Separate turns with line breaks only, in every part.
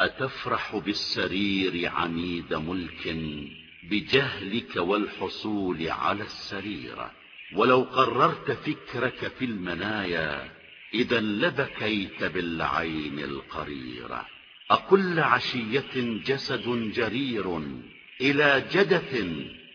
أتفرح بالسرير عميد ملك بجهلك والحصول على السريرة ولو قررت فكرك في المنايا إذا لبكيت بالعين القريرة أكل عشية جسد جرير إلى جدث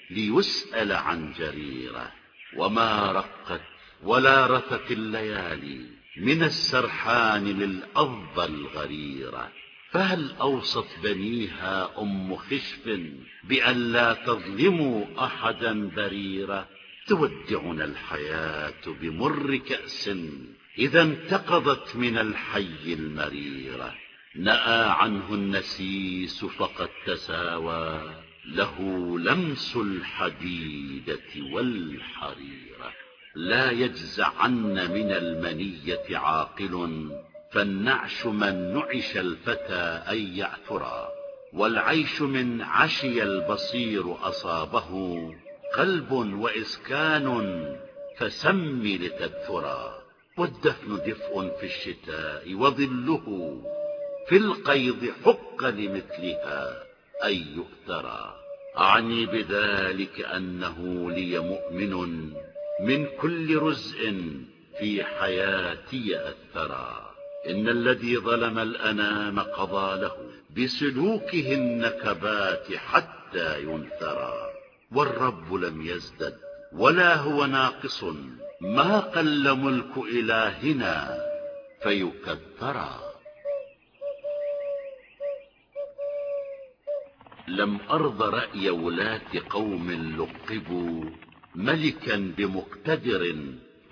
ليسأل عن جريرة وما رقت ولا رثت الليالي من السرحان للأرض الغريرة فهل أوصت بنيها أم خشف بأن لا تظلموا أحدا بريرة؟ تودعنا الحياة بمر كأس. إذا انتقضت من الحي المريرة. نأى عنه النسيس فقد تساوى. له لمس الحديدة والحريرة. لا يجزعن من المنية عاقل. فالنعش من نعش الفتى أن يعثرا والعيش من عشي البصير أصابه قلب وإسكان فسم لتدثرا والدفن دفء في الشتاء وظله في القيض حق لمثلها أن يؤثرا. أعني بذلك أنه لي مؤمن من كل رزء في حياتي أثرا. إن الذي ظلم الأنام قضى له بسلوكه النكبات حتى ينثرا والرب لم يزدد ولا هو ناقص ما قل ملك إلهنا فيكثرا لم أرض رأي ولاة قوم لقبوا ملكا بمقتدر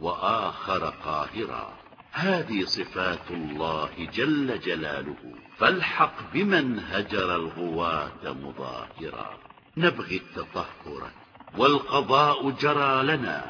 وآخر قاهرا هذه صفات الله جل جلاله فالحق بمن هجر الغواة مظاهرا. نبغي التطهر والقضاء جرى لنا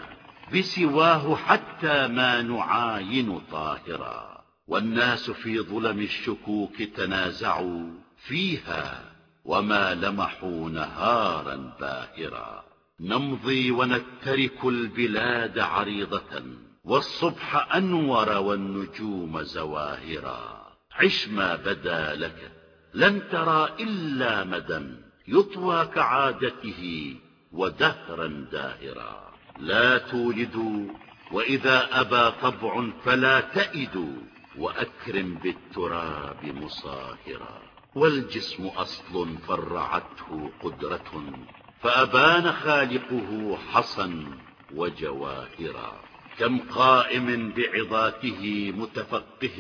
بسواه حتى ما نعاين طاهرا. والناس في ظلم الشكوك تنازعوا فيها وما لمحوا نهارا باهرا. نمضي ونترك البلاد عريضة والصبح أنور والنجوم زواهرا. عش ما بدا لك لن ترى إلا مدى يطوى كعادته ودهرا داهرا. لا تولدوا وإذا أبى طبع فلا تئدوا وأكرم بالتراب مصاهرا. والجسم أصل فرعته قدرة فأبان خالقه حصا وجواهرا. كم قائم بعظاته متفقه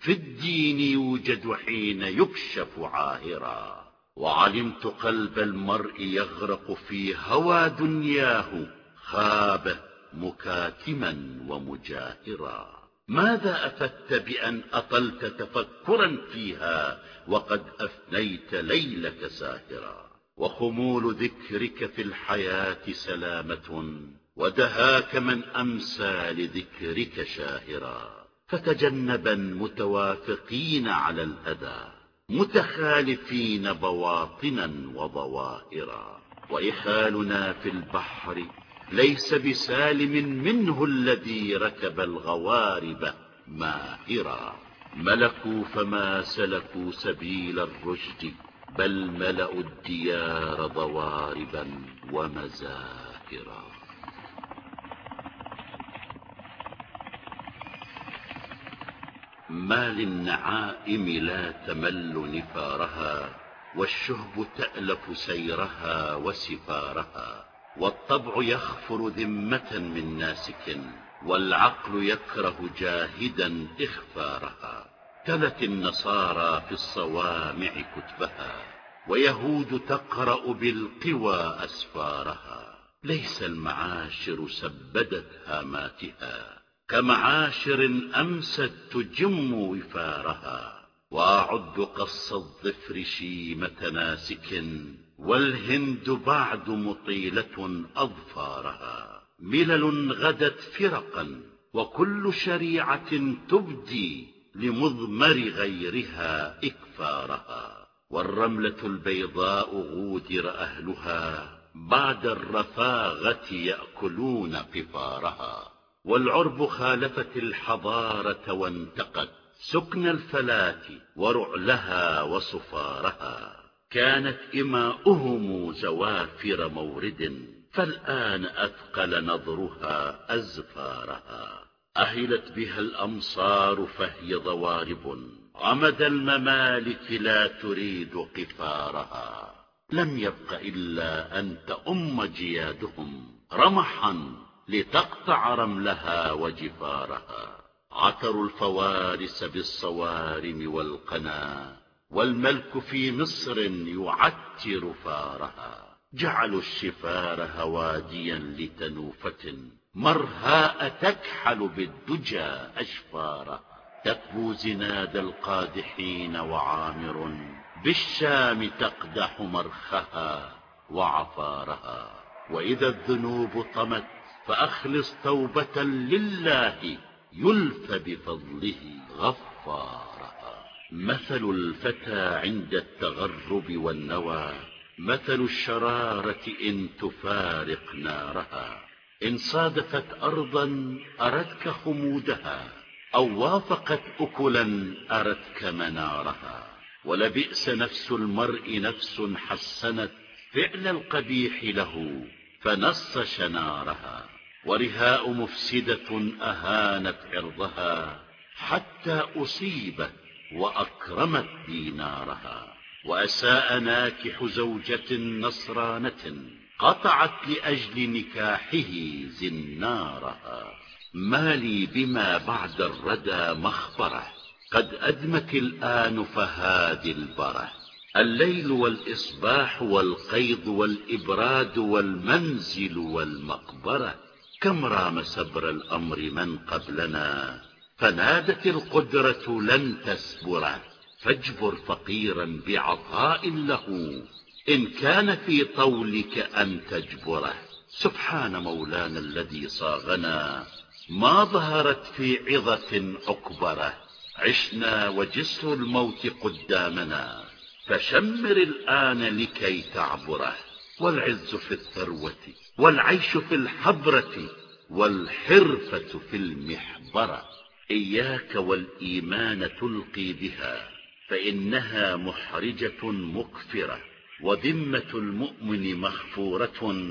في الدين يوجد حين يكشف عاهرا. وعلمت قلب المرء يغرق في هوى دنياه خاب مكاتما ومجاهرا. ماذا أفدت بأن أطلت تفكرا فيها وقد أفنيت ليلك ساهرا؟ وخمول ذكرك في الحياة سلامة ودهاك من أمسى لذكرك شاهرا. فتجنبا متوافقين على الأذى متخالفين بواطنا وظواهرا. وإخالنا في البحر ليس بسالم منه الذي ركب الغوارب ماهرا. ملكوا فما سلكوا سبيل الرشد بل ملأوا الديار ضواربا ومزاهرا. ما للنعائم لا تمل نفارها والشهب تألف سيرها وسفارها والطبع يخفر ذمة من ناسك والعقل يكره جاهدا إخفارها تلت النصارى في الصوامع كتبها ويهود تقرأ بالقوى أسفارها ليس المعاشر سبدت هاماتها. كمعاشر أمست تجم وفارها وأعد قص الظفر شيمة ناسك والهند بعد مطيلة أظفارها. ملل غدت فرقا وكل شريعة تبدي لمضمر غيرها إكفارها. والرملة البيضاء غودر أهلها بعد الرفاغة يأكلون قفارها. والعرب خالفت الحضارة وانتقت سكن الفلاة ورعلها وصفارها. كانت إماؤهم زوافر مورد فالآن أثقل نظرها أزفارها. أهلت بها الأمصار فهي ضوارب عمد الممالك لا تريد قفارها. لم يبق إلا أن تأم جيادهم رمحا لتقطع رملها وجفارها. عثروا الفوارس بالصوارم والقنا والملك في مصر يعتر فارها. جعلوا الشفار هواديا لتنوفة مرهاء تكحل بالدجى أشفارها. تكبو زناد القادحين وعامر بالشام تقدح مرخها وعفارها. وإذا الذنوب طمت فأخلص توبة لله يلف بفضله غفارها مثل الفتى عند التغرب والنوى مثل الشرارة إن تفارق نارها. إن صادفت أرضا أردك خمودها أو وافقت أكلا أردك منارها. ولبئس نفس المرء نفس حسنت فعل القبيح له فنص شنارها ورهاء مفسدة أهانت عرضها حتى أصيبت وأكرمت دينارها. وأساء ناكح زوجة نصرانة قطعت لأجل نكاحه زنارها. ما لي بما بعد الردى مخبره قد أدمت الآن فهذه البره. الليل والإصباح والقيض والإبراد والمنزل والمقبرة كم رام سبر الأمر من قبلنا؟ فنادت القدرة لن تسبره فاجبر فقيرا بعطاء له إن كان في طولك أن تجبره سبحان مولانا الذي صاغنا ما ظهرت في عظة أكبره عشنا وجسر الموت قدامنا. فشمر الآن لكي تعبره والعز في الثروة والعيش في الحبرة والحرفة في المحبرة. إياك والإيمان تلقي بها فإنها محرجة مكفرة وذمة المؤمن مخفورة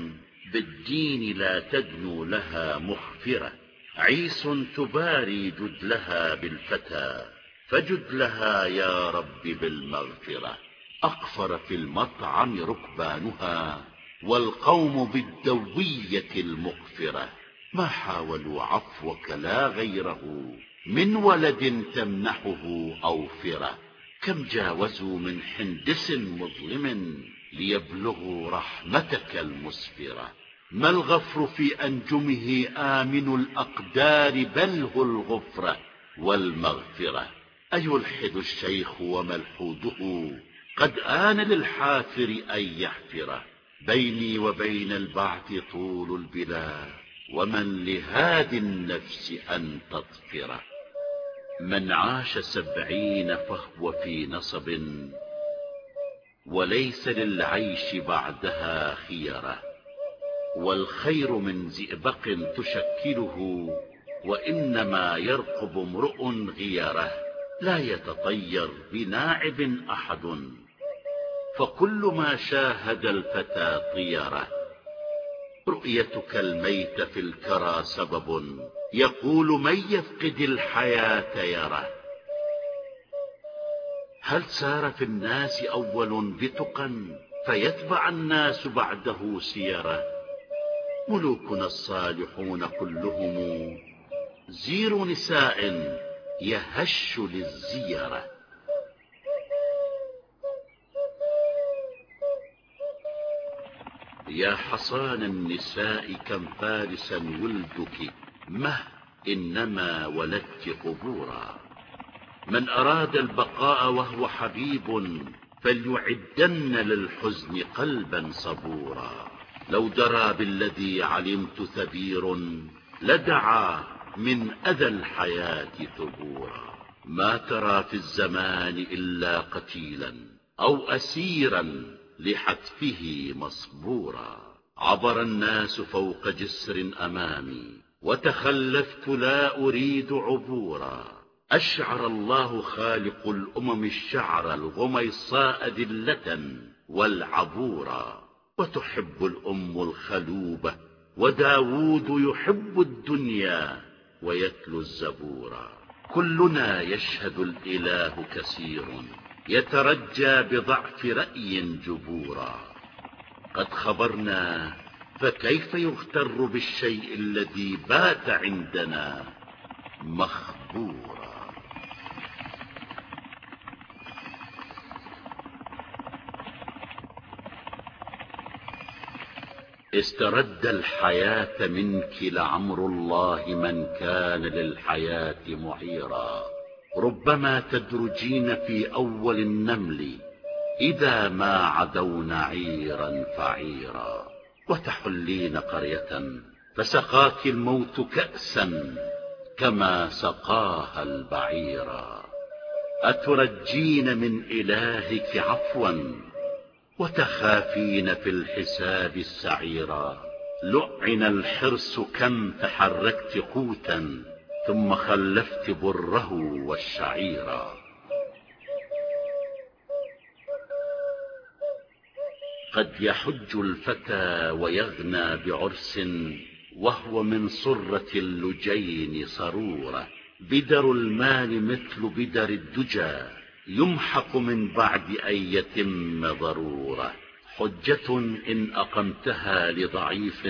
بالدين لا تدنو لها مخفرة. عيس تباري جدلها بالفتى فجد لها يا رب بالمغفرة. أقفر في المطعم ركبانها والقوم بالدوية المقفرة. ما حاولوا عفوك لا غيره من ولد تمنحه أوفرة. كم جاوزوا من حندس مظلم ليبلغوا رحمتك المسفرة. ما الغفر في أنجمه آمن الأقدار بل هو الغفرة والمغفرة. أيلحد الشيخ وملحوده؟ قد آن للحافر أن يحفره بيني وبين البعث طول البلاد ومن لهادي النفس أن تطفره من عاش سبعين فهو في نصب وليس للعيش بعدها خيره والخير من زئبق تشكله وإنما يرقب امرؤ غيره. لا يتطير بناعب أحد. فكل ما شاهد الفتى طيره رؤيتك الميت في الكرى سبب. يقول من يفقد الحياة يره هل سار في الناس أول بتقا؟ فيتبع الناس بعده سيره ملوكنا الصالحون كلهم زير نساء يهش للزيرة يا حصان النساء كم فارسا ولدك مه إنما ولدت قبورا. من أراد البقاء وهو حبيب فليعدن للحزن قلبا صبورا. لو درى بالذي علمت ثبير لدعا من أذى الحياة ثبورا. ما ترى في الزمان إلا قتيلا أو أسيرا لحتفه مصبورا. عبر الناس فوق جسر أمامي وتخلفت لا أريد عبورا. أشعر الله خالق الأمم الشعر الغميصاء ذلة والعبورا وتحب الأم الخلوبة وداود يحب الدنيا ويتلو الزبورا كلنا يشهد الإله كثير. يترجى بضعف رأي جبورا. قد خبرنا فكيف يغتر بالشيء الذي بات عندنا مخبورا. استرد الحياة منك لعمر الله من كان للحياة معيرا. ربما تدرجين في أول النمل إذا ما عدون عيرا فعيرا. وتحلين قرية فسقاك الموت كأسا كما سقاها البعيرا أترجين من إلهك عفوا وتخافين في الحساب السعيرا لعن الحرص كم تحركت قوتا ثم خلفت بره والشعيرا قد يحج الفتى ويغنى بعرس وهو من صرة اللجين صرورة. بدر المال مثل بدر الدجى يمحق من بعد أن يتم ضرورة. حجة إن أقمتها لضعيف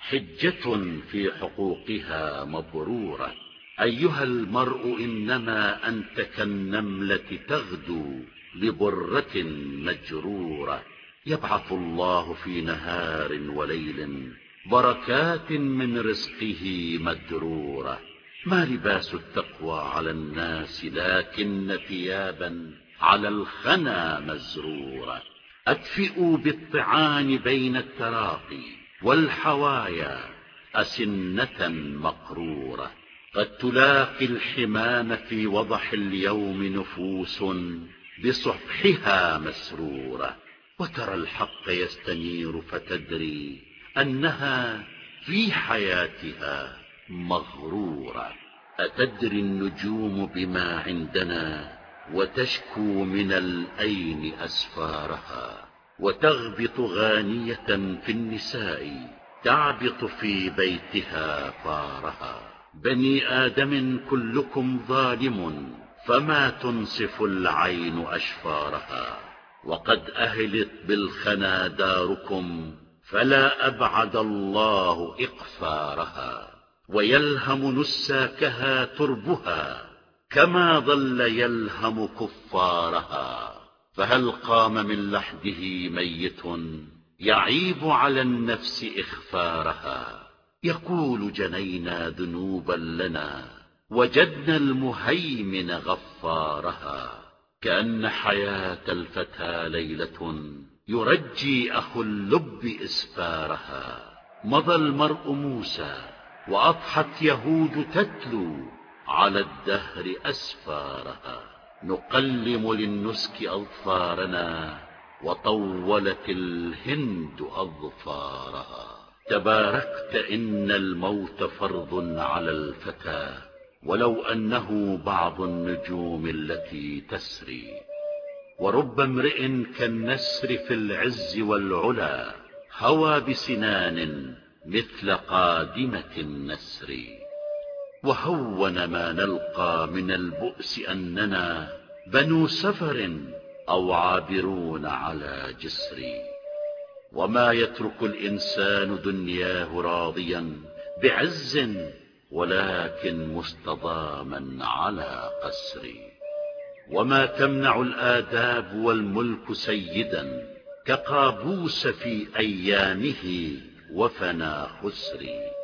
حجة في حقوقها مبرورة. أيها المرء إنما أنت كالنملة تغدو لبرة مجرورة. يبعث الله في نهار وليل بركات من رزقه مدرورة. ما لباس التقوى على الناس لكن ثيابا على الخنا مزرورة. أدفئوا بالطعان بين التراقي. والحوايا أسنة مقرورة. قد تلاقي الحمام في وضح اليوم نفوس بصبحها مسرورة. وترى الحق يستنير فتدري أنها في حياتها مغرورة. أتدري النجوم بما عندنا وتشكو من الأين أسفارها؟ وتغبط غانية في النساء تعبط في بيتها فارها بني آدم كلكم ظالم فما تنصف العين أشفارها. وقد أهلت بالخنا داركم فلا أبعد الله إقفارها. ويلهم نساكها تربها كما ظل يلهم كفارها. فهل قام من لحده ميت يعيب على النفس إخفارها؟ يقول جنينا ذنوبا لنا وجدنا المهيمن غفارها. كأن حياة الفتى ليلة يرجي أخو اللب إسفارها. مضى المرء موسى وأضحت يهود تتلو على الدهر أسفارها. نقلم للنسك أظفارنا وطولت الهند أظفارها. تباركت إن الموت فرض على الفتى ولو أنه بعض النجوم التي تسري. ورب امرئ كالنسر في العز والعلا هوى بسنان مثل قادمة النسر. وهون ما نلقى من البؤس أننا بنو سفر أو عابرون على جسر وما يترك الإنسان دنياه راضيا بعز ولكن مستضاما على قسر وما تمنع الآداب والملك سيدا كقابوس في أيامه وفنى خسري.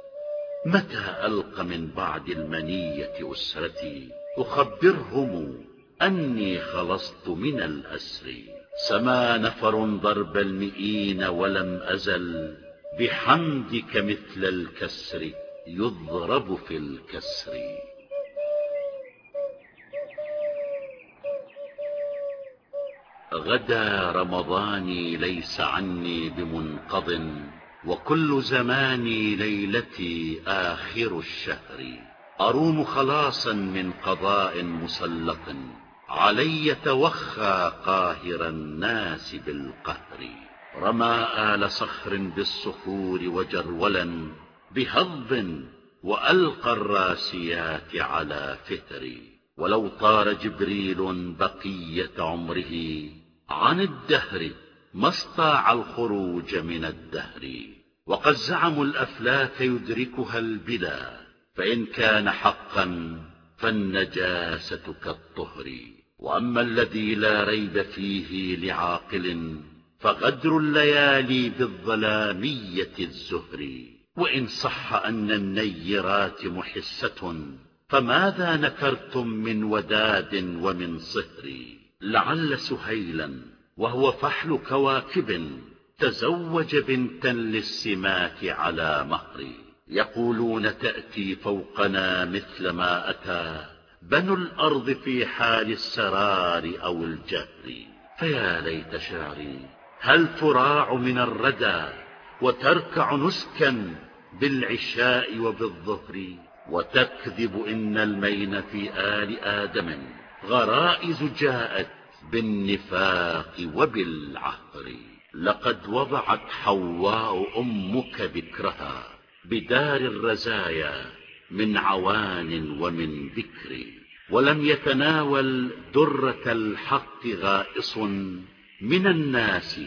متى ألقى من بعد المنية أسرتي؟ أخبرهم أني خلصت من الأسر. سما نفر ضرب المئين ولم أزل. بحمدك مثل الكسر يضرب في الكسر. غدا رمضاني ليس عني بمنقض. وكل زماني ليلتي آخر الشهر. أروم خلاصا من قضاء مسلط علي توخى قاهر الناس بالقهر. رمى آل صخر بالصخور وجرولا بهض وألقى الراسيات على فهري ولو طار جبريل بقية عمره عن الدهر ما استطاع الخروج من الدهر وقد زعموا الأفلاك يدركها البلا فإن كان حقا فالنجاسة كالطهر. وأما الذي لا ريب فيه لعاقل فغدر الليالي بالظلامية الزهر. وإن صح أن النيرات محسة فماذا نكرتم من وداد ومن صهر؟ لعل سهيلا وهو فحل كواكب تزوج بنتا للسماك على مهر. يقولون تأتي فوقنا مثل ما أتى بنو الأرض في حال السرار أو الجهر. فيا ليت شعري هل تراع من الردى وتركع نسكا بالعشاء وبالظهر؟ وتكذب إن المين في آل آدم غرائز جاءت بالنفاق وبالعهر لقد وضعت حواء أمك بكرها بدار الرزايا من عوان ومن بكر. ولم يتناول درة الحق غائص من الناس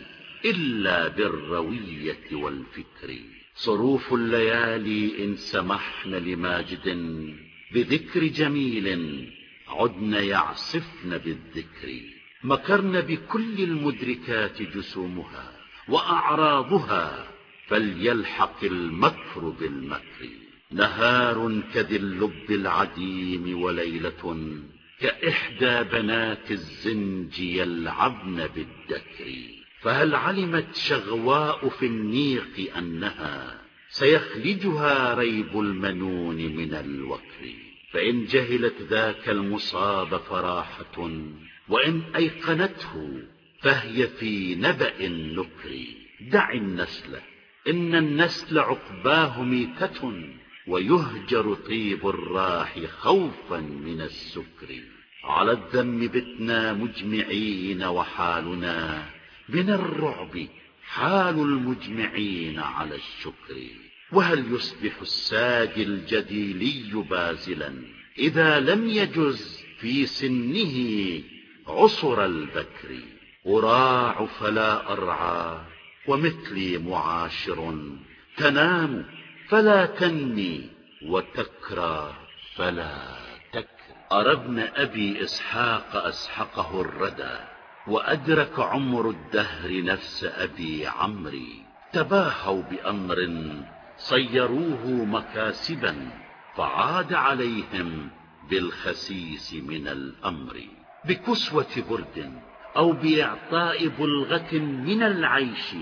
إلا بالروية والفكر. صروف الليالي إن سمحن لماجد بذكر جميل عدن يعصفن بالذكر. مكرن بكل المدركات جسومها وأعراضها فليلحق المكر بالمكر. نهار كذي اللب العديم وليلة كإحدى بنات الزنج يلعبن بالدكر. فهل علمت شغواء في النيق أنها سيخلجها ريب المنون من الوكر؟ فإن جهلت ذاك المصاب فراحة وإن أيقنته فهي في نبأ النكر دع النسل إن النسل عقباه ميتة ويهجر طيب الراح خوفا من السكر. على الذم بتنا مجمعين وحالنا من الرعب حال المجمعين على الشكر. وهل يصبح الساجي الجديلي بازلا؟ إذا لم يجز في سنه عصر البكر أراع فلا أرعى ومثلي معاشر تنام فلا تنمي وتكرى فلا تكر أرى ابن أبي إسحاق أسحقه الردى وأدرك عمر الدهر نفس أبي عمري. تباهوا بأمر صيروه مكاسبا فعاد عليهم بالخسيس من الأمر. بكسوة برد أو بإعطاء بلغة من العيش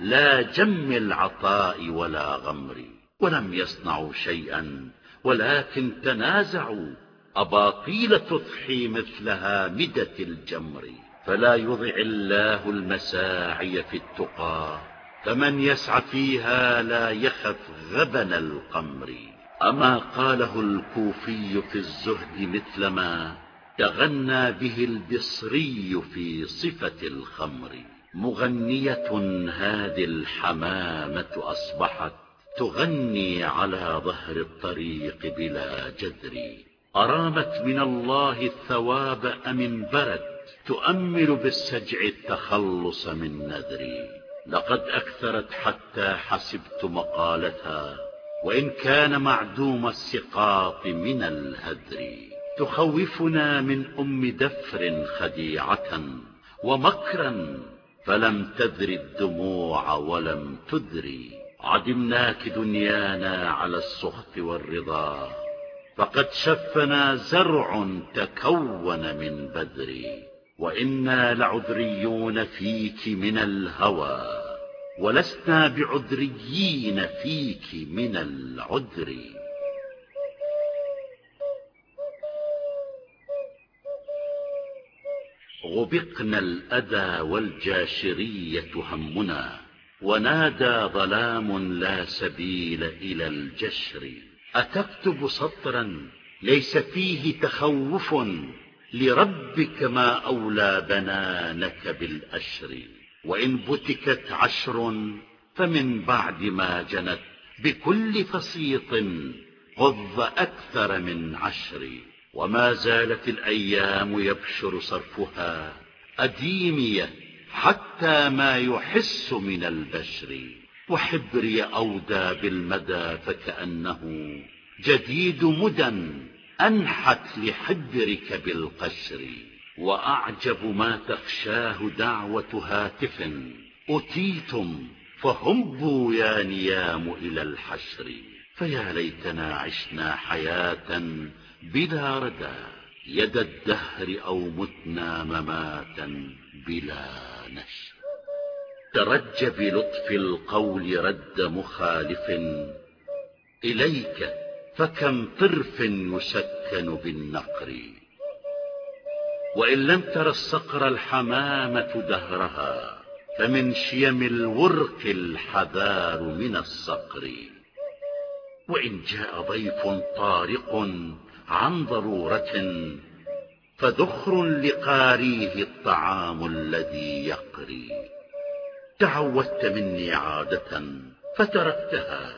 لا جم العطاء ولا غمر ولم يصنعوا شيئا ولكن تنازعوا أباطيل تضحي مثل هامدة الجمر. فلا يضع الله المساعي في التقى فمن يسعى فيها لا يخف غبن القمر. أما قاله الكوفي في الزهد مثل ما تغنى به البصري في صفة الخمر. مغنية هذه الحمامة أصبحت تغني على ظهر الطريق بلا جدر. أرامت من الله الثواب أم انبرت؟ تؤمل بالسجع التخلص من نذري لقد أكثرت حتى حسبت مقالتها وإن كان معدوم السقاط من الهدر. تخوفنا من أم دفر خديعة ومكرا فلم تذر الدموع ولم تذري عدمناك دنيانا على السخط والرضا فقد شفنا زرع تكون من بدر وإنا لعذريون فيك من الهوى ولسنا بعذريين فيك من العذر. غبقنا الأذى والجاشرية همنا ونادى ظلام لا سبيل إلى الجشر. أتكتب سطرا؟ ليس فيه تخوف لربك ما أولى بنانك بالأشر. وإن بتكت عشر فمن بعد ما جنت بكل فسيط غض أكثر من عشر. وما زالت الأيام يبشر صرفها أديمية حتى ما يحس من البشر. وحبري أودى بالمدى فكأنه جديد مدى أنحت لحبرك بالقشر. وأعجب ما تخشاه دعوة هاتف. أتيتم فهبوا يا نيام إلى الحشر. فيا ليتنا عشنا حياة بلا ردى يد الدهر أو متنا مماتا بلا نشر. ترج بلطف القول رد مخالف. إليك فكم طرف يسكن بالنقر. وإن لم تر الصقر الحمامة دهرها فمن شيم الورق الحذار من الصقر. وإن جاء ضيف طارق عن ضرورة فذخر لقاريه الطعام الذي يقري. تعودت مني عادة فتركتها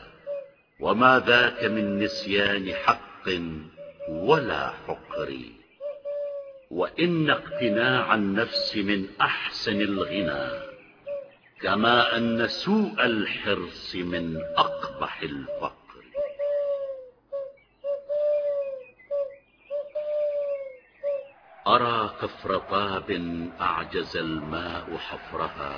وما ذاك من نسيان حق ولا حقر. وإن اقتناع النفس من أحسن الغنى كما أن سوء الحرص من أقبح الفقر. أرى كفر طاب أعجز الماء حفرها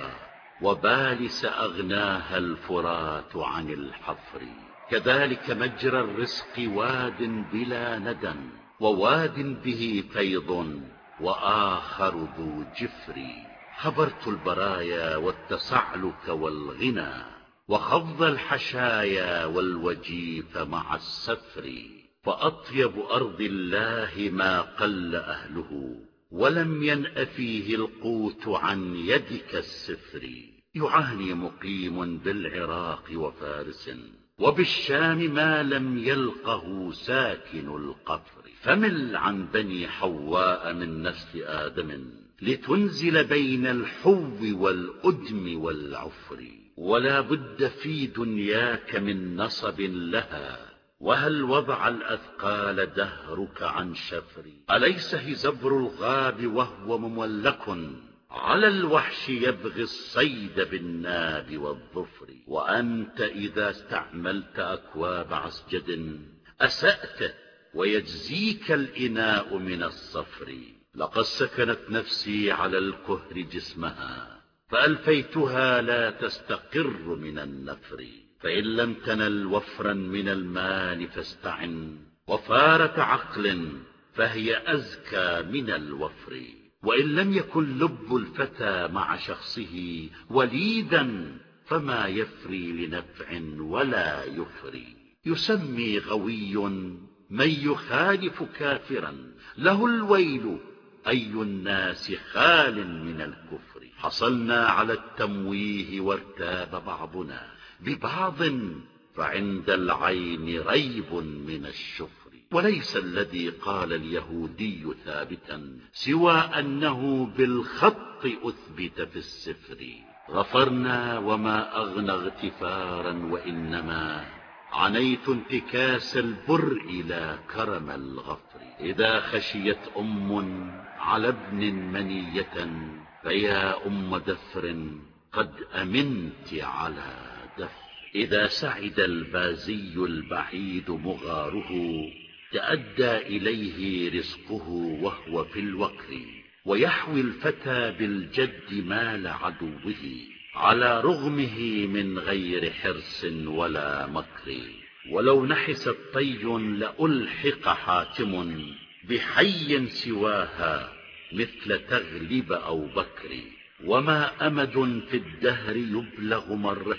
وبالس أغناها الفرات عن الحفر. كذلك مجرى الرزق واد بلا ندى وواد به فيض وآخر ذو جفر. خبرت البرايا والتسعلك والغنى وخض الحشايا والوجيف مع السفر. فأطيب أرض الله ما قل أهله ولم ينأ فيه القوت عن يدك السفر. يعاني مقيم بالعراق وفارس وبالشام ما لم يلقه ساكن القفر فمل عن بني حواء من نسل آدم لتنزل بين الحو والأدم والعفر. ولا بد في دنياك من نصب لها وهل وضع الأثقال دهرك عن شفر أليس هزبر الغاب وهو مملك؟ على الوحش يبغي الصيد بالناب والظفر. وأنت إذا استعملت أكواب عسجد أسأت ويجزيك الإناء من الصفر. لقد سكنت نفسي على الكهر جسمها فألفيتها لا تستقر من النفر. فإن لم تنل وفرا من المال فاستعن وفارة عقل فهي أزكى من الوفر. وإن لم يكن لب الفتى مع شخصه وليدا فما يفري لنفع ولا يفري. يسمي غوي من يخالف كافرا له الويل أي الناس خال من الكفر. حصلنا على التمويه وارتاب بعضنا ببعض فعند العين ريب من الشفر وليس الذي قال اليهودي ثابتا سوى أنه بالخط أثبت في السفر. غفرنا وما أغنى اغتفارا وإنما عنيت انتكاس البر إلى كرم الغفر. إذا خشيت أم على ابن منية فيا أم دفر قد أمنت على إذا سعد البازي البعيد مغاره تأدى إليه رزقه وهو في الوكر ويحوي الفتى بالجد مال عدوه على رغمه من غير حرص ولا مكر. ولو نحس الطي لألحق حاتم بحي سواها مثل تغلب أو بكر. وما أمد في الدهر يبلغ مرة.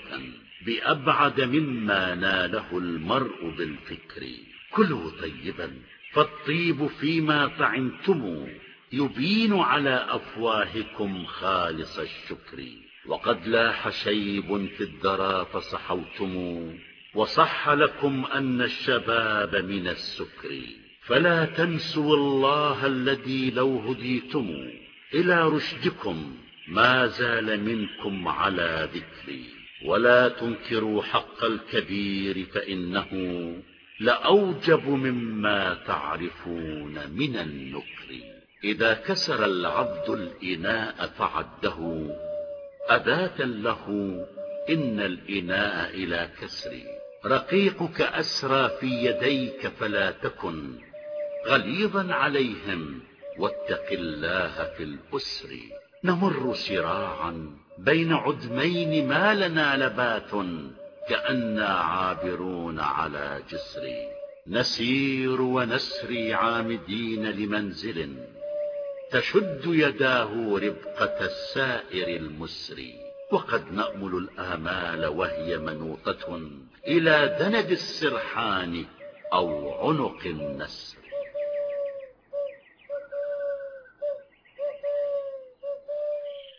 بأبعد مما ناله المرء بالفكر. كلوا طيبا فالطيب فيما طعمتم يبين على أفواهكم خالص الشكر. وقد لاح شيب في الدرى فصحوتم وصح لكم أن الشباب من السكر. فلا تنسوا الله الذي لو هديتم إلى رشدكم ما زال منكم على ذكري. ولا تنكروا حق الكبير فإنه لأوجب مما تعرفون من النكر. إذا كسر العبد الإناء فعده. أذاة له إن الإناء إلى كسر رقيقك أسرى في يديك فلا تكن غليظا عليهم واتق الله في الأسر. نمر سراعا بين عدمين ما لنا لبات كأنا عابرون على جسر. نسير ونسري عامدين لمنزل تشد يداه ربقة السائر المسري وقد نأمل الآمال وهي منوطة إلى دند السرحان أو عنق النسر.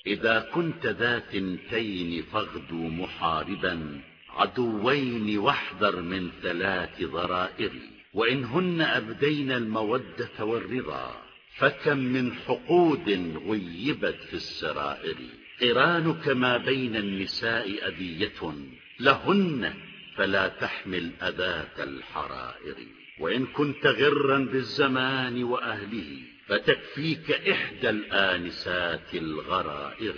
إذا كنت ذا ثنتين فاغدو محاربا عدوين واحذر من ثلاث ضرائر. وإن هن أبدين المودة والرضا فكم من حقود غيبت في السرائر. قرانك ما بين النساء أذية لهن فلا تحمل أذاة الحرائر. وإن كنت غرا بالزمان وأهله فتكفيك إحدى الآنسات الغرائر.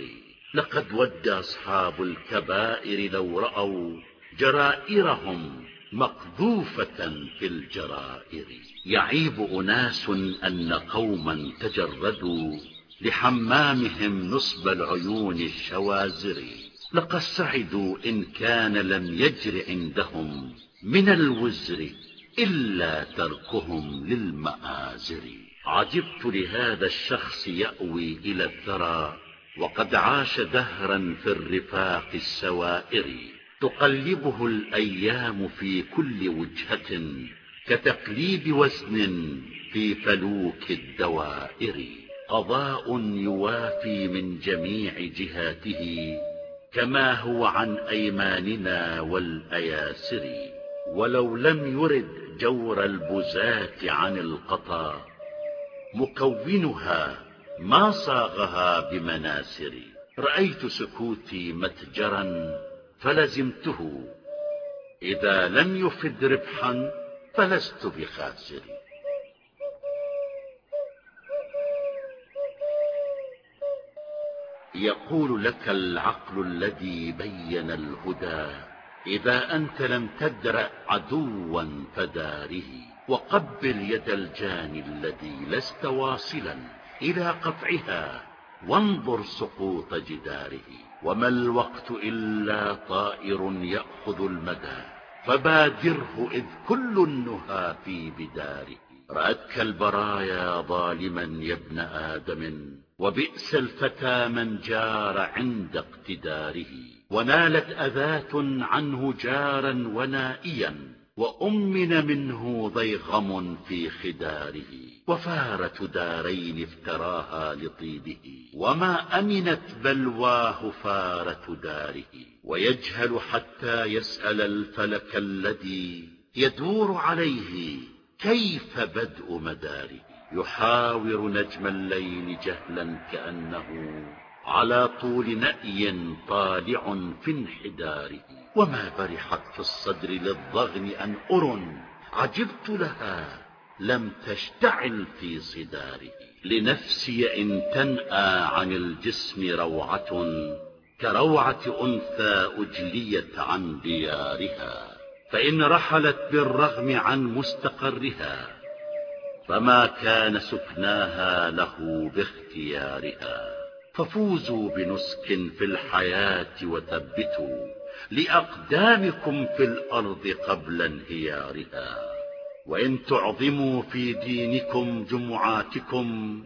لقد ود أصحاب الكبائر لو رأوا جرائرهم مقذوفة في الجرائر. يعيب أناس أن قوما تجردوا لحمامهم نصب العيون الشوازر. لقد سعدوا إن كان لم يجر عندهم من الوزر إلا تركهم للمآزر. عجبت لهذا الشخص يأوي إلى الثرى وقد عاش دهرا في الرفاق السوائر. تقلبه الأيام في كل وجهة كتقليب وزن في فلوك الدوائر. قضاء يوافي من جميع جهاته كما هو عن أيماننا والأياسر. ولو لم يرد جور البزاة عن القطا مكونها ما صاغها بمناسر. رأيت سكوتي متجرا فلزمته. إذا لم يفد ربحا فلست بخاسر. يقول لك العقل الذي بين الهدى إذا أنت لم تدرأ عدوا فداره. وقبل يد الجاني الذي لست واصلا إلى قطعها وانظر سقوط جداره. وما الوقت إلا طائر يأخذ المدى فبادره إذ كل النهى في بداره. رأتك البرايا ظالما يا ابن آدم وبئس الفتى من جار عند اقتداره. ونالت أذاة عنه جارا ونائيا وأمن منه ضيغم في خداره وفارة دارين افتراها لطيبه وما أمنت بلواه فارة داره ويجهل حتى يسأل الفلك الذي يدور عليه كيف بدء مداره. يحاور نجم الليل جهلا كأنه على طول نأي طالع في انحداره. وما برحت في الصدر للضغن أن أر عجبت لها لم تشتعل في صداره. لنفسي إن تنأى عن الجسم روعة كروعة أنثى أجليت عن ديارها. فإن رحلت بالرغم عن مستقرها فما كان سكناها له باختيارها. ففوزوا بنسك في الحياة وثبتوا. لأقدامكم في الأرض قبل انهيارها. وإن تعظموا في دينكم جمعاتكم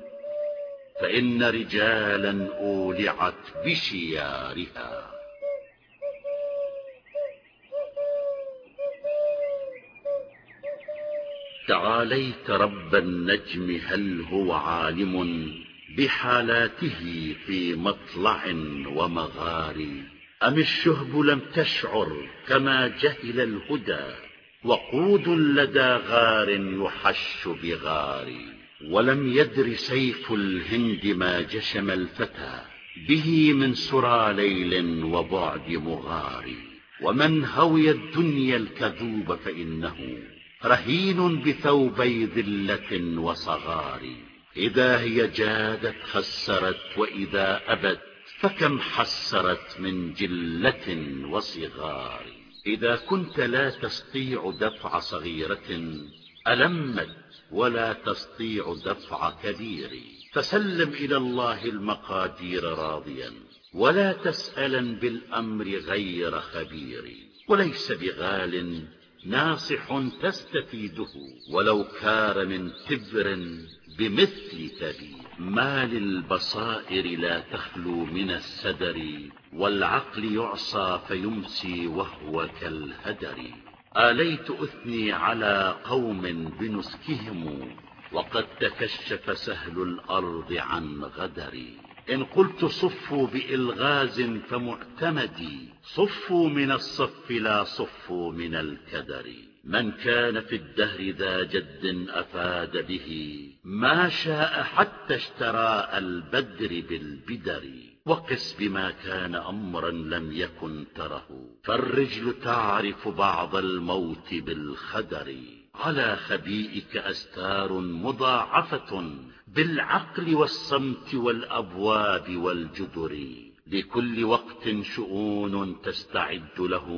فإن رجالا أولعت بشيارها. تعاليت رب النجم هل هو عالم بحالاته في مطلع ومغار أم الشهب لم تشعر كما جهل الهدى وقود لدى غار يحش بغار ولم يدر سيف الهند ما جشم الفتى به من سرى ليل وبعد مغار ومن هوي الدنيا الكذوب فإنه رهين بثوبي ذلة وصغار إذا هي جادت خسرت وإذا أبت فكم حسرت من جلة وصغار. إذا كنت لا تستطيع دفع صغيرة ألمت ولا تستطيع دفع كبير. فسلم إلى الله المقادير راضيا ولا تسألا بالأمر غير خبير. وليس بغال ناصح تستفيده ولو كار من تبر بمثل تبير ما للبصائر لا تخلو من السدر والعقل يعصى فيمسي وهو كالهدر. آليت أثني على قوم بنسكهم وقد تكشف سهل الأرض عن غدر. إن قلت صفوا بإلغاز فمعتمدي صفوا من الصف لا صفوا من الكدر. من كان في الدهر ذا جد أفاد به. ما شاء حتى اشتراء البدر بالبدر وقس بما كان أمرا لم يكن تره. فالرجل تعرف بعض الموت بالخدر على خبيئك أستار مضاعفة بالعقل والصمت والأبواب والجدر. لكل وقت شؤون تستعد له.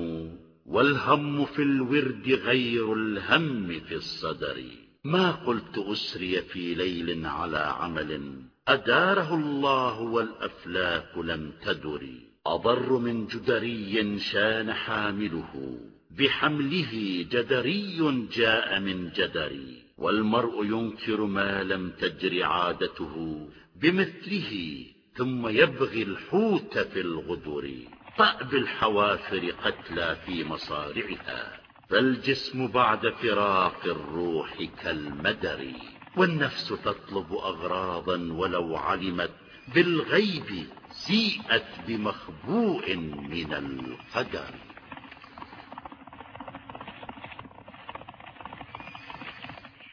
والهم في الورد غير الهم في الصدر. ما قلت أسري في ليل على عمل أداره الله والأفلاك لم تدر. أضر من جدري شان حامله بحمله جدري جاء من جدر والمرء ينكر ما لم تجر عادته بمثله ثم يبغي الحوت في الغدر. طأ الحوافر قتلى في مصارعها فالجسم بعد فراق الروح كالمدر والنفس تطلب أغراضا ولو علمت بالغيب سيئت بمخبوء من القدر.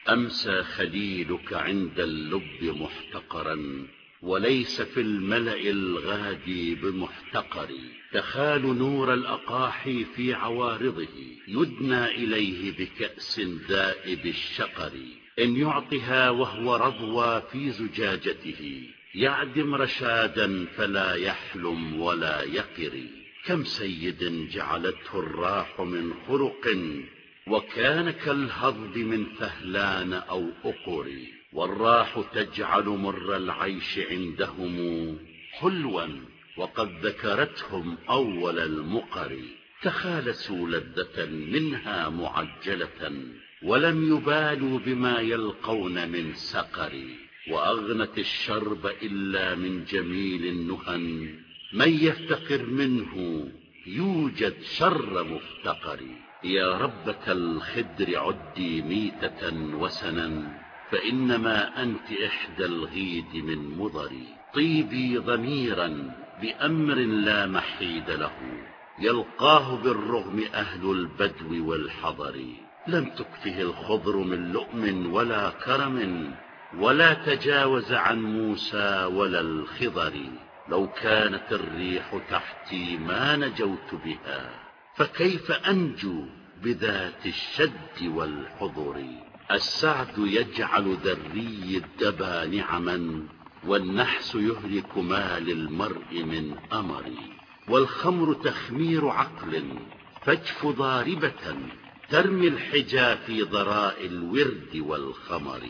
أمسى خليلك عند اللب محتقرا وليس في الملأ الغادي بمحتقر. تخال نور الأقاحي في عوارضه يدنى إليه بكأس دائب الشقر. إن يعطها وهو رضوى في زجاجته يعدم رشادا فلا يحلم ولا يقر. كم سيد جعلته الراح من خرق وكان كالهضب من فهلان أو أقر. والراح تجعل مر العيش عندهم حلوا. وقد ذكرتهم أول المقر تخالسوا لذة منها معجلة ولم يبالوا بما يلقون من سقر. وأغنت الشرب إلا من جميل النهن من يفتقر منه يوجد شر مفتقر. يا ربة الخدر عدي ميتة وسنا فإنما أنت إحدى الغيد من مضر. طيبي ضميرا بأمر لا محيد له يلقاه بالرغم أهل البدو والحضر. لم تكفه الخضر من لؤم ولا كرم ولا تجاوز عن موسى ولا الخضر. لو كانت الريح تحتي ما نجوت بها فكيف أنجو بذات الشد والحضر؟ السعد يجعل ذري الدبا نعما والنحس يهلك ما للمرء من أمر والخمر تخمير عقل فاجف ضاربة ترمي الحجا في ضراء الورد والخمر.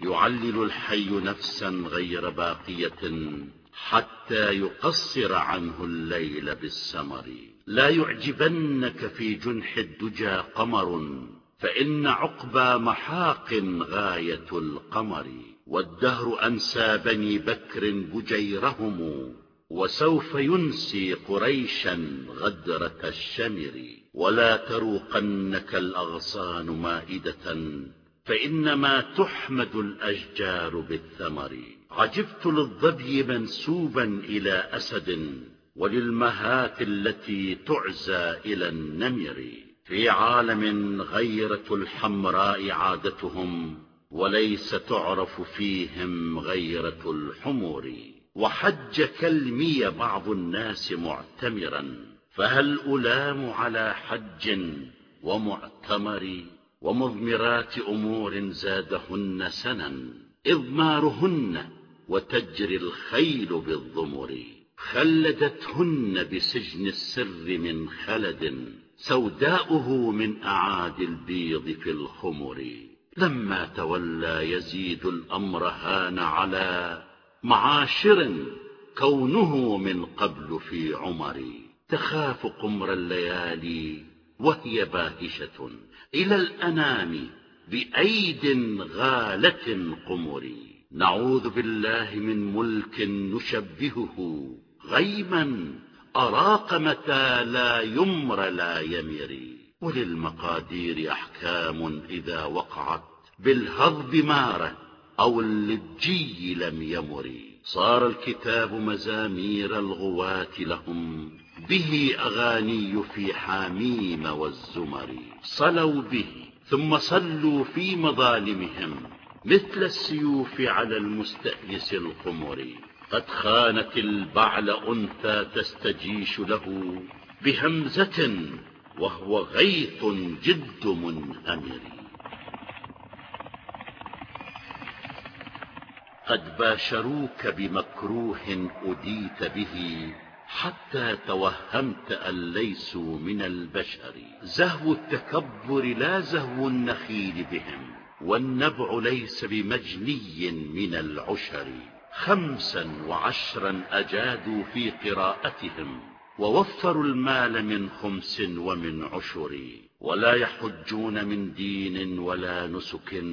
يعلل الحي نفسا غير باقية حتى يقصر عنه الليل بالسمر. لا يعجبنك في جنح الدجى قمر فإن عقبى محاق غاية القمر. والدهر أنسى بني بكر بجيرهم وسوف ينسي قريشا غدرة الشمر. ولا تروقنك الأغصان مائدة فإنما تحمد الأشجار بالثمر. عجبت للظبي منسوبا إلى أسد وللمهات التي تعزى إلى النمر. في عالم غيرة الحمراء عادتهم وليس تعرف فيهم غيرة الحمور. وحج كلمي بعض الناس معتمرا فهل ألام على حج ومعتمر؟ ومضمرات أمور زادهن سنا إضمارهن وتجري الخيل بالضمر. خلدتهن بسجن السر من خلد سوداؤه من أعادي البيض في الخمر. لما تولى يزيد الأمر هان على معاشر كونه من قبل في عمر. تخاف قمر الليالي وهي باهشة إلى الأنام بأيد غالة قمر نعوذ بالله من ملك نشبهه غيما أراق متى لا يمر لا يمر. وللمقادير أحكام إذا وقعت بالهضب مارة أو اللجي لم يمر. صار الكتاب مزامير الغواة لهم به أغاني في حاميم والزمر. صلوا به ثم صلوا في مظالمهم مثل السيوف على المستأنس القمر. قد خانت البعل أنثى تستجيش له بهمزة وهو غيث جد منهمر قد باشروك بمكروه أديت به حتى توهمت أن ليسوا من البشر. زهو التكبر لا زهو النخيل بهم والنبع ليس بمجني من العشر. خمسا وعشرا أجادوا في قراءتهم. ووفروا المال من خمس ومن عشر ولا يحجون من دين ولا نسك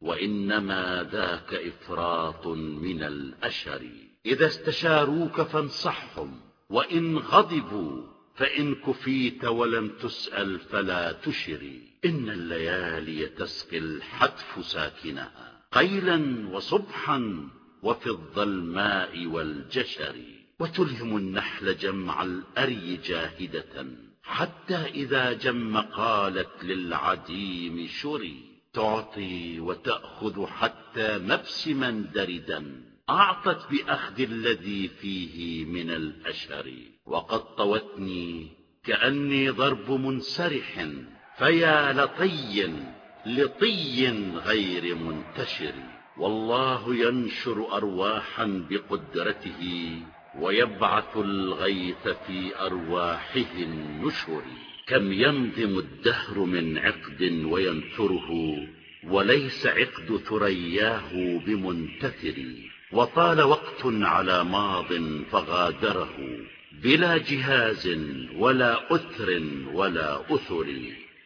وإنما ذاك إفراط من الأشر. إذا استشاروك فانصحهم وإن غضبوا فإن كفيت ولم تسأل فلا تشري إن الليالي تسقي الحتف ساكنها قيلا وصبحا وفي الظلماء والجشر. وتلهم النحل جمع الأري جاهدة. حتى إذا جم قالت للعديم شري تعطي وتأخذ حتى مبسما دردا أعطت بأخذ الذي فيه من الأشر. وقد طوتني كأني ضرب منسرح. فيا لطي لطي غير منتشر. والله ينشر أرواحا بقدرته. ويبعث الغيث في أرواحه النشر كم ينظم الدهر من عقد وينثره وليس عقد ثرياه بمنتثر وطال وقت على ماض فغادره بلا جهاز ولا أثر ولا أثر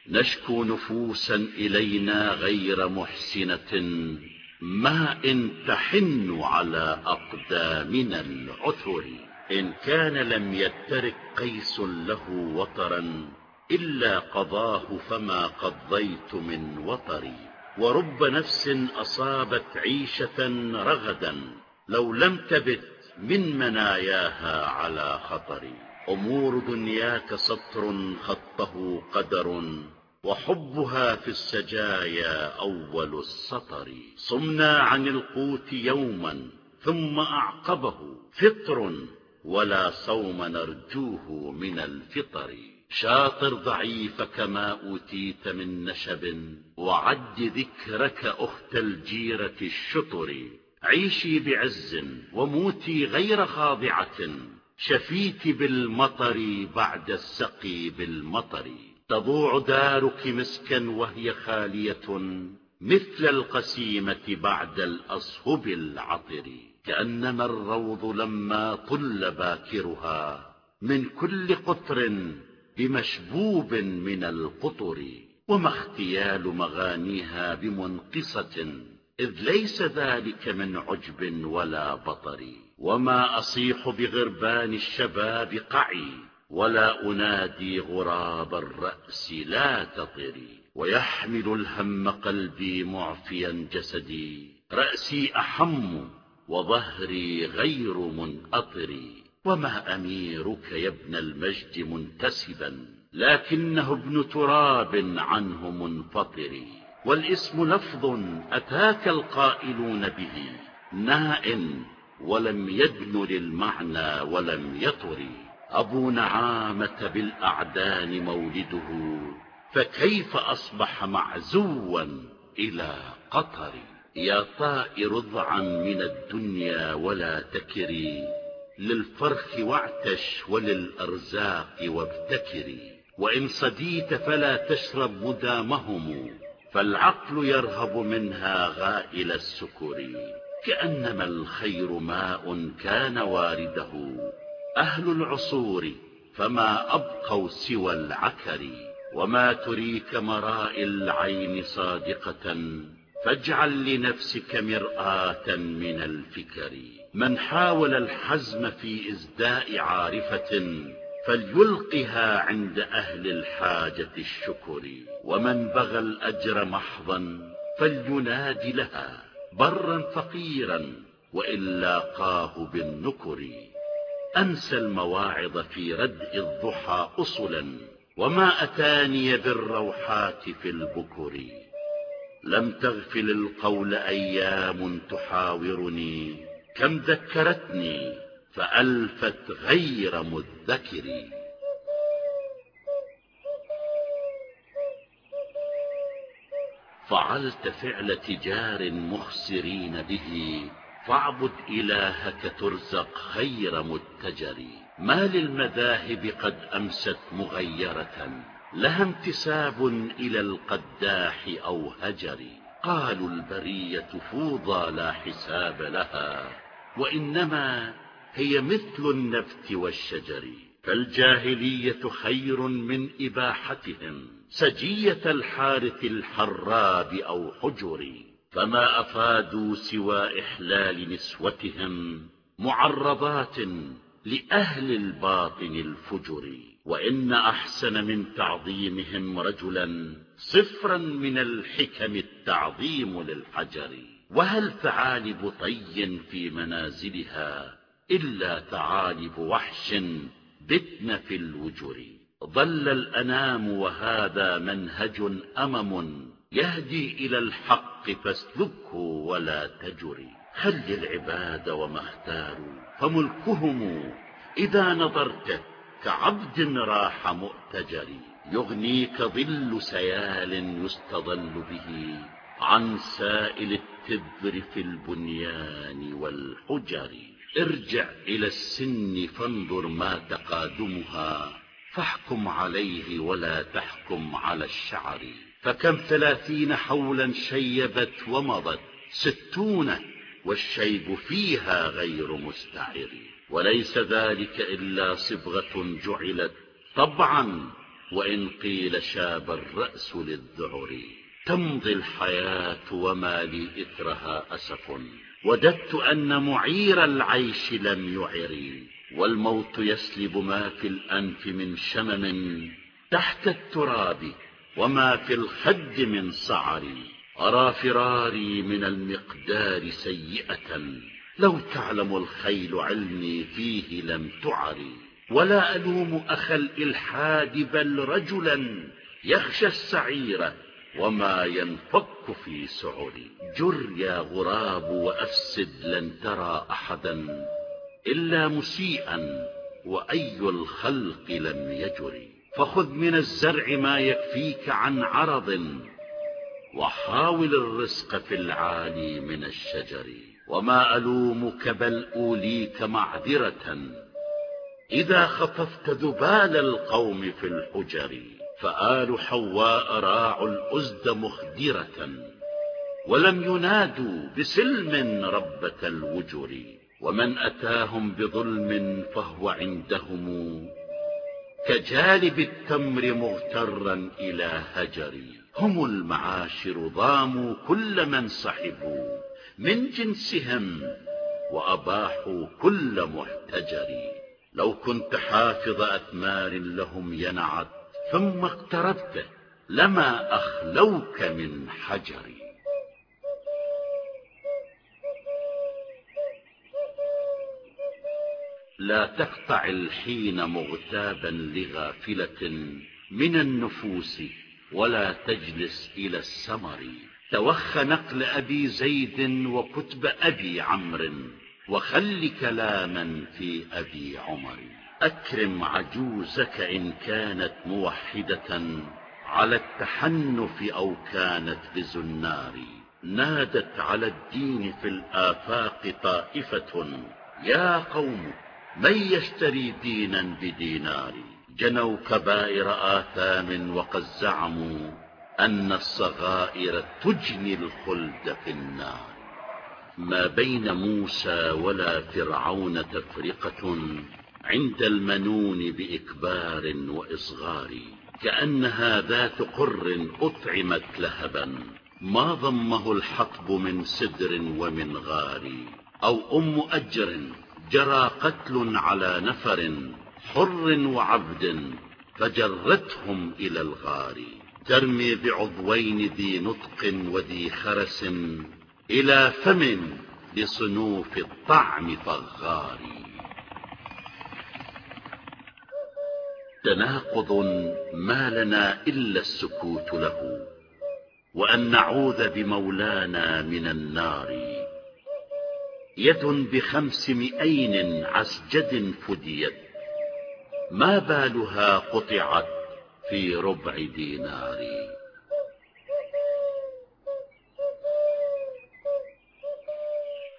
نشكو نفوسا إلينا غير محسنة ما إن تحن على أقدامنا العثر إن كان لم يترك قيس له وطرا إلا قضاه فما قضيت من وطري ورب نفس أصابت عيشة رغدا لو لم تبت من مناياها على خطر. أمور دنياك سطر خطه قدر. وحبها في السجايا أول السطر. صمنا عن القوت يوما ثم أعقبه فطر ولا صوم نرجوه من الفطر. شاطر ضعيف كما أوتيت من نشب وعد ذكرك أخت الجيرة الشطر. عيشي بعز وموتي غير خاضعة. شفيت بالمطر بعد السقي بالمطر. تضوع دارك مسكا وهي خالية مثل القسيمة بعد الأصهب العطر كأنما الروض لما طل باكرها من كل قطر بمشبوب من القطر وما اختيال مغانيها بمنقصة إذ ليس ذلك من عجب ولا بطر وما أصيح بغربان الشباب قعي ولا أنادي غراب الرأس لا تطري ويحمل الهم قلبي معفيا جسدي. رأسي أحم وظهري غير منأطر وما أميرك يا ابن المجد منتسبا لكنه ابن تراب عنه منفطر. والاسم لفظ أتاك القائلون به ناء ولم يدن للمعنى ولم يطر أبو نعامة بالأعدان مولده فكيف أصبح معزوا إلى قطر؟ يا طائر اضعا من الدنيا ولا تكري للفرخ واعتش وللأرزاق وابتكري وإن صديت فلا تشرب مدامهم فالعقل يرهب منها غائل السكر كأنما الخير ماء كان وارده. أهل العصور فما أبقوا سوى العكر وما تريك مرائي العين صادقة فاجعل لنفسك مرآة من الفكر. من حاول الحزم في إزداء عارفة فليلقها عند أهل الحاجة الشكر. ومن بغى الأجر محضا فليناد لها برا فقيرا وإن لاقاه بالنكر. أنسى المواعظ في ردء الضحى أصلا وما أتاني بالروحات في البكر. لم تغفل القول أيام تحاورني كم ذكرتني فألفت غير مذكر. فعلت فعل تجار مخسرين به فاعبد إلهك ترزق خير متجر. ما للمذاهب قد أمست مغيرة لها انتساب إلى القداح أو هجر. قالوا البرية فوضى لا حساب لها وإنما هي مثل النبت والشجر. فالجاهلية خير من إباحتهم سجية الحارث الحراب أو حجر. فما أفادوا سوى إحلال نسوتهم معرضات لأهل الباطن الفجر وإن أحسن من تعظيمهم رجلا صفرا من الحكم التعظيم للحجر. وهل ثعالب طي في منازلها إلا ثعالب وحش بتن في الوجر؟ ضل الأنام وهذا منهج أمم يهدي إلى الحق فاسلكه ولا تجر خل العباد وما اختاروا؟ فملكهم إذا نظرت كعبد راح مؤتجر يغنيك ظل سيال يستظل به. عن سائل التبر في البنيان والحجر. ارجع إلى السن فانظر ما تقادمها. فاحكم عليه ولا تحكم على الشعر. فكم ثلاثين حولا شيبت ومضت ستون والشيب فيها غير مستعر. وليس ذلك إلا صبغة جعلت طبعا وإن قيل شاب الرأس للذعر. تمضي الحياة وما لي إثرها أسف. وددت أن معير العيش لم يعري والموت يسلب ما في الأنف من شمم. تحت التراب وما في الخد من صعر أرى فراري من المقدار سيئة. لو تعلم الخيل علمي فيه لم تعري ولا ألوم أخا الإلحاد بل رجلا يخشى السعيرة وما ينفك في سعري جر يا غراب وأفسد لن ترى أحدا إلا مسيئا وأي الخلق لم يجر. فخذ من الزرع ما يكفيك عن عرض وحاول الرزق في العالي من الشجر. وما ألومك بل أوليك معذرة إذا خطفت ذبال القوم في الحجر. فآل حواء راعوا الأزد مخدرة ولم ينادوا بسلم ربة الوجر. ومن أتاهم بظلم فهو عندهم كجالب التمر مغترا إلى هجر. هم المعاشر ضاموا كل من صحبوا من جنسهم وأباحوا كل محتجر. لو كنت حافظ أثمار لهم ينعت ثم اقتربت لما أخلوك من حجر. لا تقطع الحين مغتابا لغافلة من النفوس ولا تجلس إلى السمر. توخ نقل أبي زيد وكتب أبي عمرو وخل كلاما في أبي عمر. أكرم عجوزك إن كانت موحدة على التحنف أو كانت بزنار. نادت على الدين في الآفاق طائفة. يا قوم من يشتري دينا بدينار؟ جنوا كبائر آثام وقد زعموا أن الصغائر تجني الخلد في النار. ما بين موسى ولا فرعون تفرقة عند المنون بإكبار وإصغار كأنها ذات قر أطعمت لهبا. ما ضمه الحطب من سدر ومن غار أو أم أجر جرى قتل على نفر حر وعبد فجرتهم إلى الغار. ترمي بعضوين ذي نطق وذي خرس إلى فم لصنوف الطعم فغار تناقض ما لنا إلا السكوت له وأن نعوذ بمولانا من النار. يد بخمسمائين عسجد فديت. ما بالها قطعت في ربع دينار.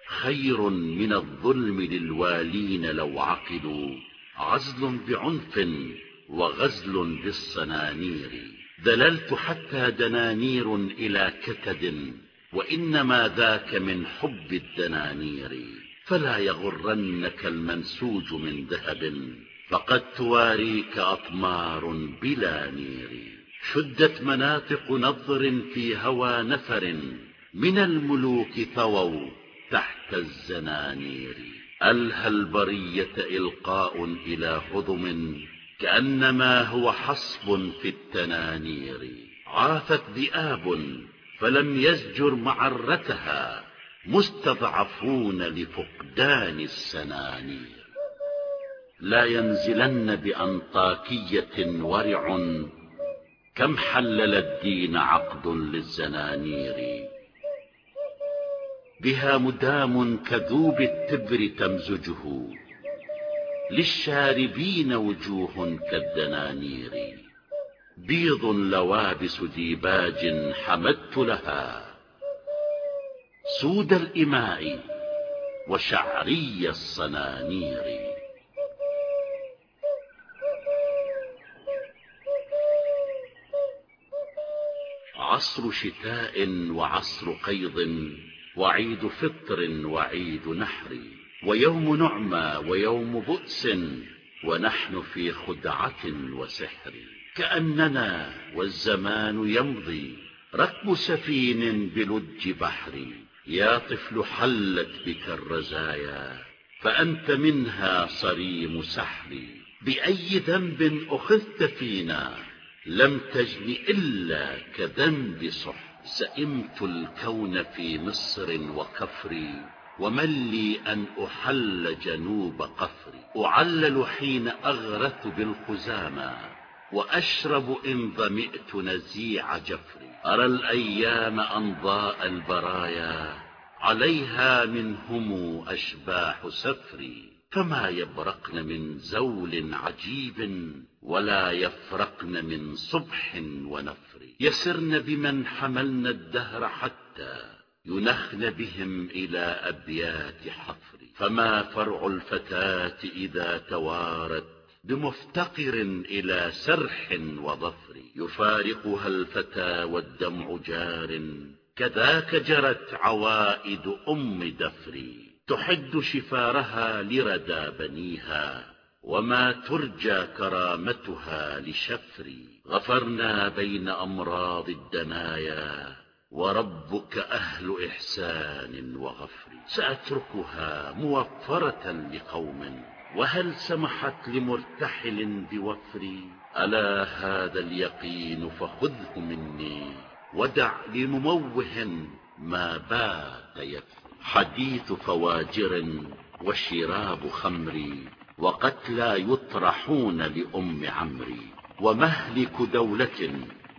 خير من الظلم للوالين لو عقلوا عزل بعنف وغزل بالصنانير. دللت حتى دنانير إلى كتد وإنما ذاك من حب الدنانير فلا يغرنك المنسوج من ذهب فقد تواريك أطمار بلا نير. شدت مناطق نظر في هوى نفر من الملوك ثووا تحت الزنانير. ألهى البرية إلقاء إلى هضم كأنما هو حصب في التنانير. عافت ذئاب فلم يزجر معرتها مستضعفون لفقدان السنانير. لا ينزلن بأنطاكية ورع كم حلل الدين عقد للزنانير. بها مدام كذوب التبر تمزجه للشاربين وجوه كالدنانير. بيض لوابس ديباج حمدت لها. سود الإماء وشعري الصنانير. عصر شتاء وعصر قيض وعيد فطر وعيد نحر ويوم نعمى ويوم بؤس ونحن في خدعة وسحر. كأننا والزمان يمضي ركب سفين بلج بحر. يا طفل حلت بك الرزايا فأنت منها صريم سحر. بأي ذنب أخذت فينا لم تجن إلا كذنب صح سئمت الكون في مصر وكفري ومن لي أن أحل جنوب قفري أعلل حين أغرث بالخزامى وأشرب إن ظمئت نزيع جفري أرى الأيام أنضاء البرايا عليها منهم أشباح سفري فما يبرقن من زول عجيب ولا يفرقن من صبح ونفر. يسرن بمن حملن الدهر حتى ينخن بهم إلى أبيات حفر. فما فرع الفتاة إذا توارت بمفتقر إلى سرح وظفر يفارقها الفتى والدمع جار. كذاك جرت عوائد أم دفر تحد شفارها لردى بنيها وما ترجى كرامتها لشفر. غفرنا بين أمراض الدنايا وربك أهل إحسان وغفر. سأتركها موفرة لقوم وهل سمحت لمرتحل بوفري؟ ألا هذا اليقين فخذه مني ودع لمموه ما بات يكفر. حديث فواجر وشراب خمر وقتلى يطرحون لأم عمري. ومهلك دولة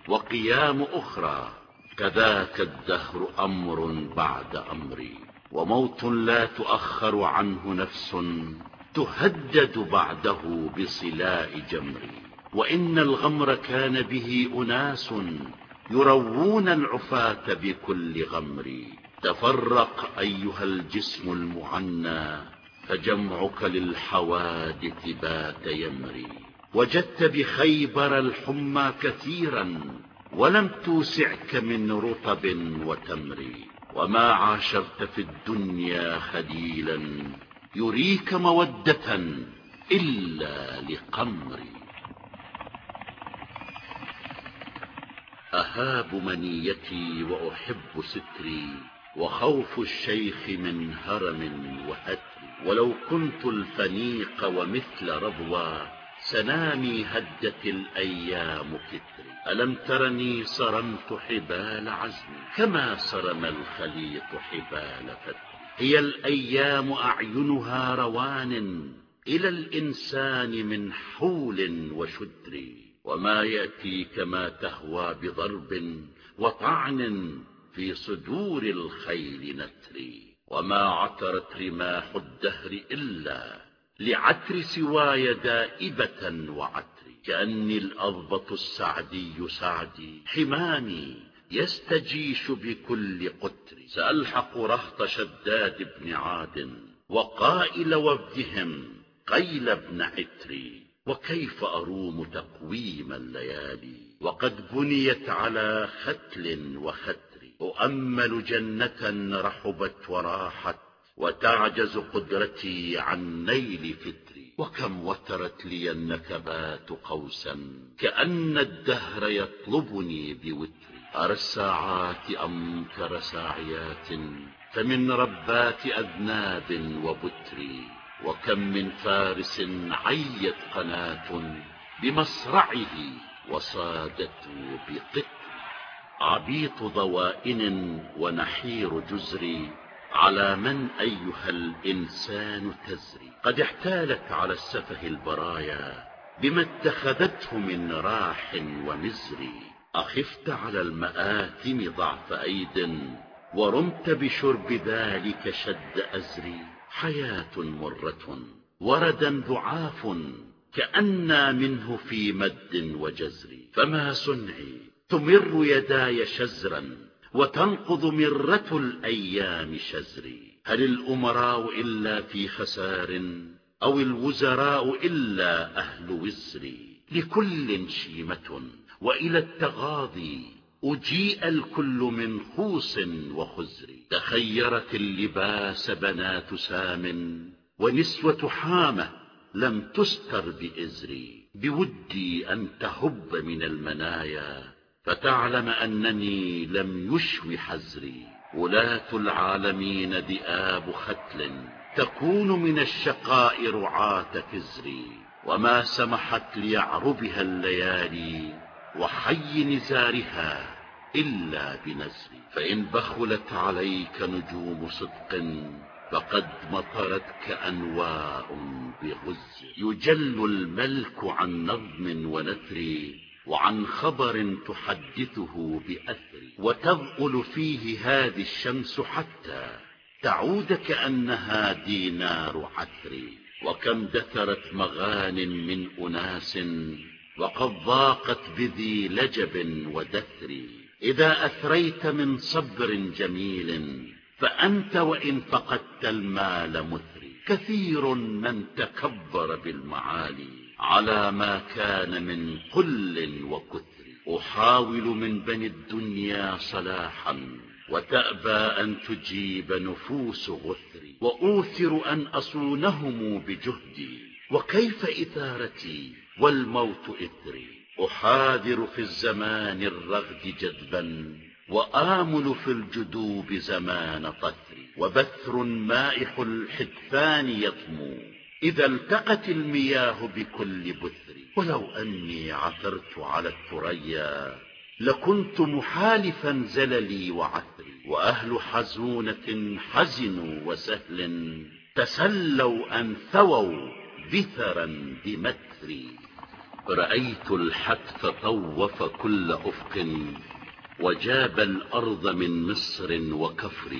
وقيام أخرى كذاك الدهر أمر بعد أمري. وموت لا تؤخر عنه نفس تهدد بعده بصلاء جمري. وإن الغمر كان به أناس يروون العفاة بكل غمر. تفرق أيها الجسم المعنى فجمعك للحوادث بات يمري. وجدت بخيبر الحمى كثيرا ولم توسعك من رطب وتمر وما عاشرت في الدنيا خليلا يريك مودة إلا لقمر. أهاب منيتي وأحب ستري وخوف الشيخ من هرم وهتر ولو كنت الفنيق ومثل رضوى سنامي هدت الأيام كتري. ألم ترني صرمت حبال عزمي كما صرم الخليط حبال فتر هي الأيام أعينها روان إلى الإنسان من حول وشدر وما يأتي كما تهوى بضرب وطعن في صدور الخيل نتري وما عترت رماح الدهر إلا لعتر سواي دائبة وعتر كأني الأضبط السعدي سعدي حماني يستجيش بكل قتر. سألحق رهط شداد بن عاد وقائل وفدهم قيل بن عتري وكيف أروم تقويم الليالي؟ وقد بنيت على ختل وختر. أؤمل جنة رحبت وراحت وتعجز قدرتي عن نيل فتري وكم وترت لي النكبات قوسا كأن الدهر يطلبني بوتري أرى الساعات أمكر ساعيات فمن ربات أذناب وبتري وكم من فارس عيت قناة بمصرعه وصادته بقتر عبيط ضوائن ونحير جزري على من أيها الإنسان تزري. قد احتالت على السفه البرايا بما اتخذته من راح ومزري. أخفت على المآثم ضعف أيد ورمت بشرب ذلك شد أزري. حياة مرة وردا ضعاف كأنا منه في مد وجزر. فما صنعي؟ تمر يداي شزرا وتنقض مرة الأيام شزري. هل الأمراء إلا في خسار أو الوزراء إلا أهل وزري؟ لكل شيمة وإلى التغاضي أجيء الكل من خوص وخزر. تخيرت اللباس بنات سام ونسوة حامة لم تستر بإزري بودي أن تهب من المنايا فتعلم أنني لم يشو حزري. ولاة العالمين ذئاب ختل تكون من الشقاء رعاة كزري وما سمحت ليعربها الليالي وحي نزارها إلا بنزري فإن بخلت عليك نجوم صدق فقد مطرتك أنواء بغز. يجل الملك عن نظم ونثر وعن خبر تحدثه بأثر. وتغؤل فيه هذه الشمس حتى تعود كأنها دينار عثر. وكم دثرت مغان من أناس وقد ضاقت بذي لجب ودثر. إذا أثريت من صبر جميل فأنت وإن فقدت المال مثري كثير من تكبر بالمعالي على ما كان من قل وكثر. أحاول من بني الدنيا صلاحا وتأبى أن تجيب نفوس غثري وأوثر أن أصونهم بجهدي وكيف إثارتي والموت إثري؟ أحاذر في الزمان الرغد جدبا وآمل في الجدوب زمان طثري. وبثر مائح الحدثان يطمو إذا التقت المياه بكل بثر ولو أني عثرت على الثريا لكنت محالفا زللي وعثري. وأهل حزونة حزنوا وسهل تسلوا أن ثووا بثرا بمتري. رأيت الحتف طوف كل أفق وجاب الأرض من مصر وكفر.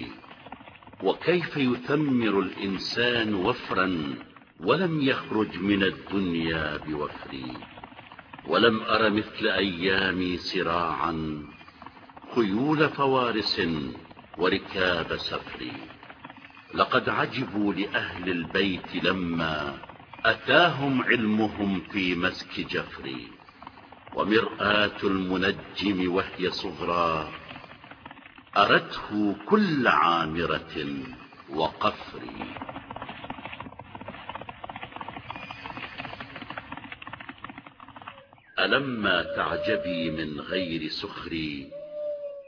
وكيف يثمر الإنسان وفرا ولم يخرج من الدنيا بوفر؟ ولم أر مثل أيامي سراعا خيول فوارس وركاب سفر. لقد عجبوا لأهل البيت لما أتاهم علمهم في مسك جفر ومرآة المنجم وهي صغرى أرته كل عامرة وقفر ألما تعجبي من غير سخري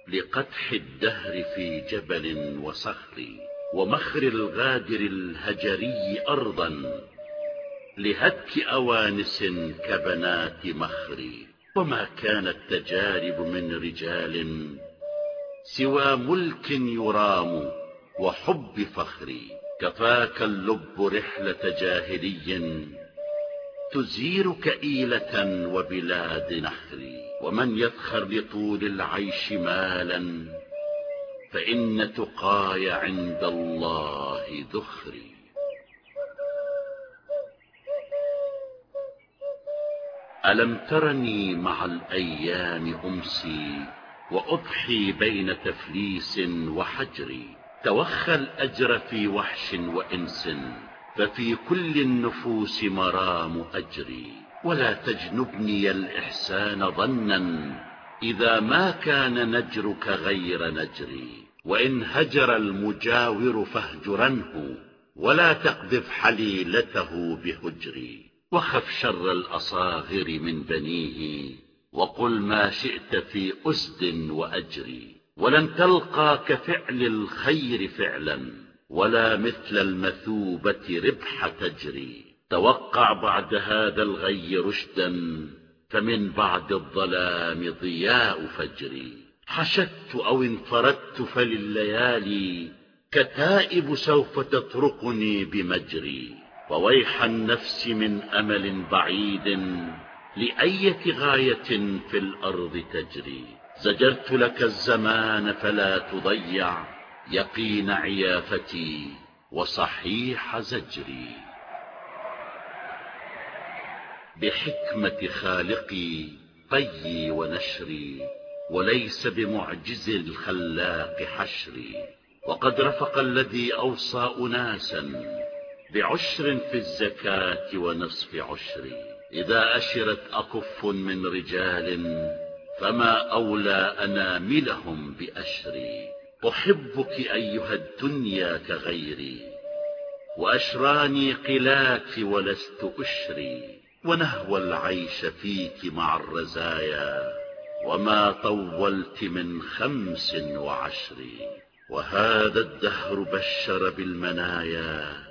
لقدح الدهر في جبل وصخر ومخر الغادر الهجري أرضا لهتك أوانس كبنات مخر وما كانت تجارب من رجال سوى ملك يرام وحب فخر كفاك اللب رحلة جاهلي تزير كئيلة وبلاد نخر ومن يذخر لطول العيش مالا فإن تقاي عند الله ذخري. ألم ترني مع الأيام أمسي وأضحي بين تفليس وحجر توخى الأجر في وحش وإنس ففي كل النفوس مرام أجري ولا تجنبني الإحسان ظنا إذا ما كان نجرك غير نجري وإن هجر المجاور فاهجرنه ولا تقذف حليلته بهجري وخف شر الأصاغر من بنيه وقل ما شئت في أسد وأجري ولن تلقى كفعل الخير فعلا ولا مثل المثوبة ربح تجري توقع بعد هذا الغي رشدا فمن بعد الظلام ضياء فجري حشدت أو انفردت فلليالي كتائب سوف تتركني بمجري. وويح النفس من أمل بعيد لأية غاية في الأرض تجري. زجرت لك الزمان فلا تضيع يقين عيافتي وصحيح زجري. بحكمة خالقي طيي ونشري وليس بمعجز الخلاق حشري. وقد رفق الذي أوصى أناسا بعشر في الزكاة ونصف عشر. إذا أشرت أكف من رجال فما أولى أناملهم بأشري أحبك أيها الدنيا كغيري وأشراني قلاك ولست أشري. ونهوى العيش فيك مع الرزايا وما طولت من خمس وعشر. وهذا الدهر بشر بالمنايا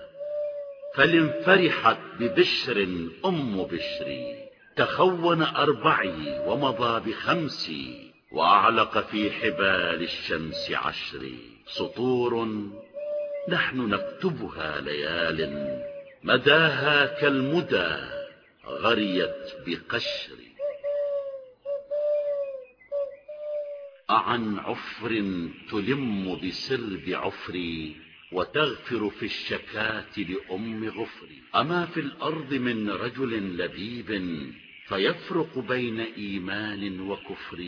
فلانفرحت ببشر أم بشري تخون أربعي ومضى بخمسي وأعلق في حبال الشمس عشري سطور نحن نكتبها ليال مداها كالمدى غريت بقشر. أعن عفر تلم بسرب عفري وتغفر في الشكاة لأم غفري أما في الأرض من رجل لبيب فيفرق بين إيمان وكفر.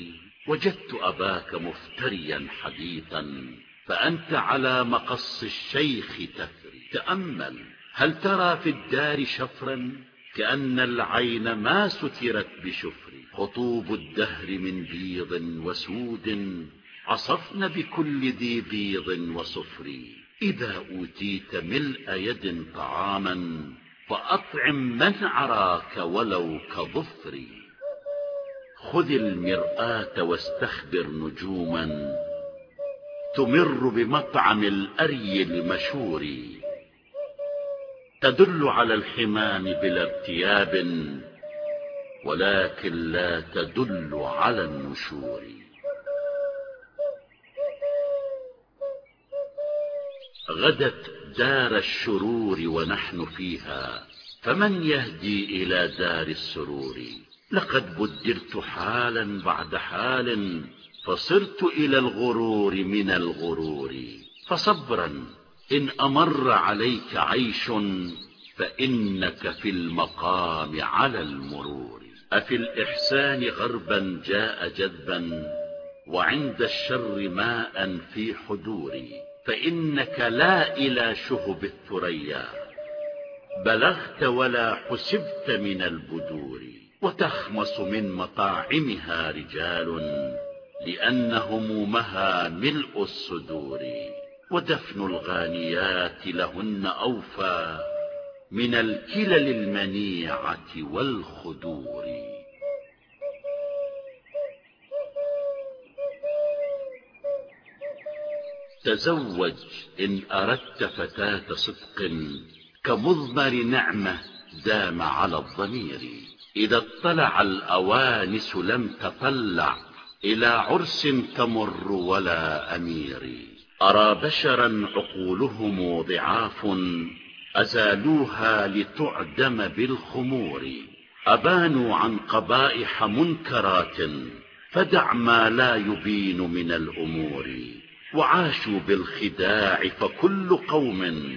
وجدت أباك مفتريا حديثا فأنت على مقص الشيخ تثري تأمل هل ترى في الدار شفرا؟ كأن العين ما سترت بشفر. خطوب الدهر من بيض وسود عصفن بكل ذي بيض وصفر. إذا أوتيت ملء يد طعاما فأطعم من عراك ولو كظفر خذ المرآة واستخبر نجوما. تمر بمطعم الأري المشور تدل على الحمام بلا ارتياب ولكن لا تدل على النشور. غدت دار الشرور ونحن فيها فمن يهدي إلى دار السرور؟ لقد بدلت حالا بعد حال فصرت إلى الغرور من الغرور. فصبرا إن أمر عليك عيش فإنك في المقام على المرور. أفي الإحسان غربا جاء جذبا وعند الشر ماء في حدوري. فإنك لا إلى شهب الثريا. بلغت ولا حسبت من البدور وتخمص من مطاعمها رجال لأن همومها ملء الصدور. ودفن الغانيات لهن أوفى من الكلل المنيعة والخدور. تزوج إن أردت فتاة صدق كمضمر نعمة دام على الضمير. إذا اطلع الأوانس لم تطلع إلى عرس تمر ولا أمير. أرى بشرا عقولهم ضعاف أزالوها لتعدم بالخمور. أبانوا عن قبائح منكرات فدع ما لا يبين من الأمور. وعاشوا بالخداع فكل قوم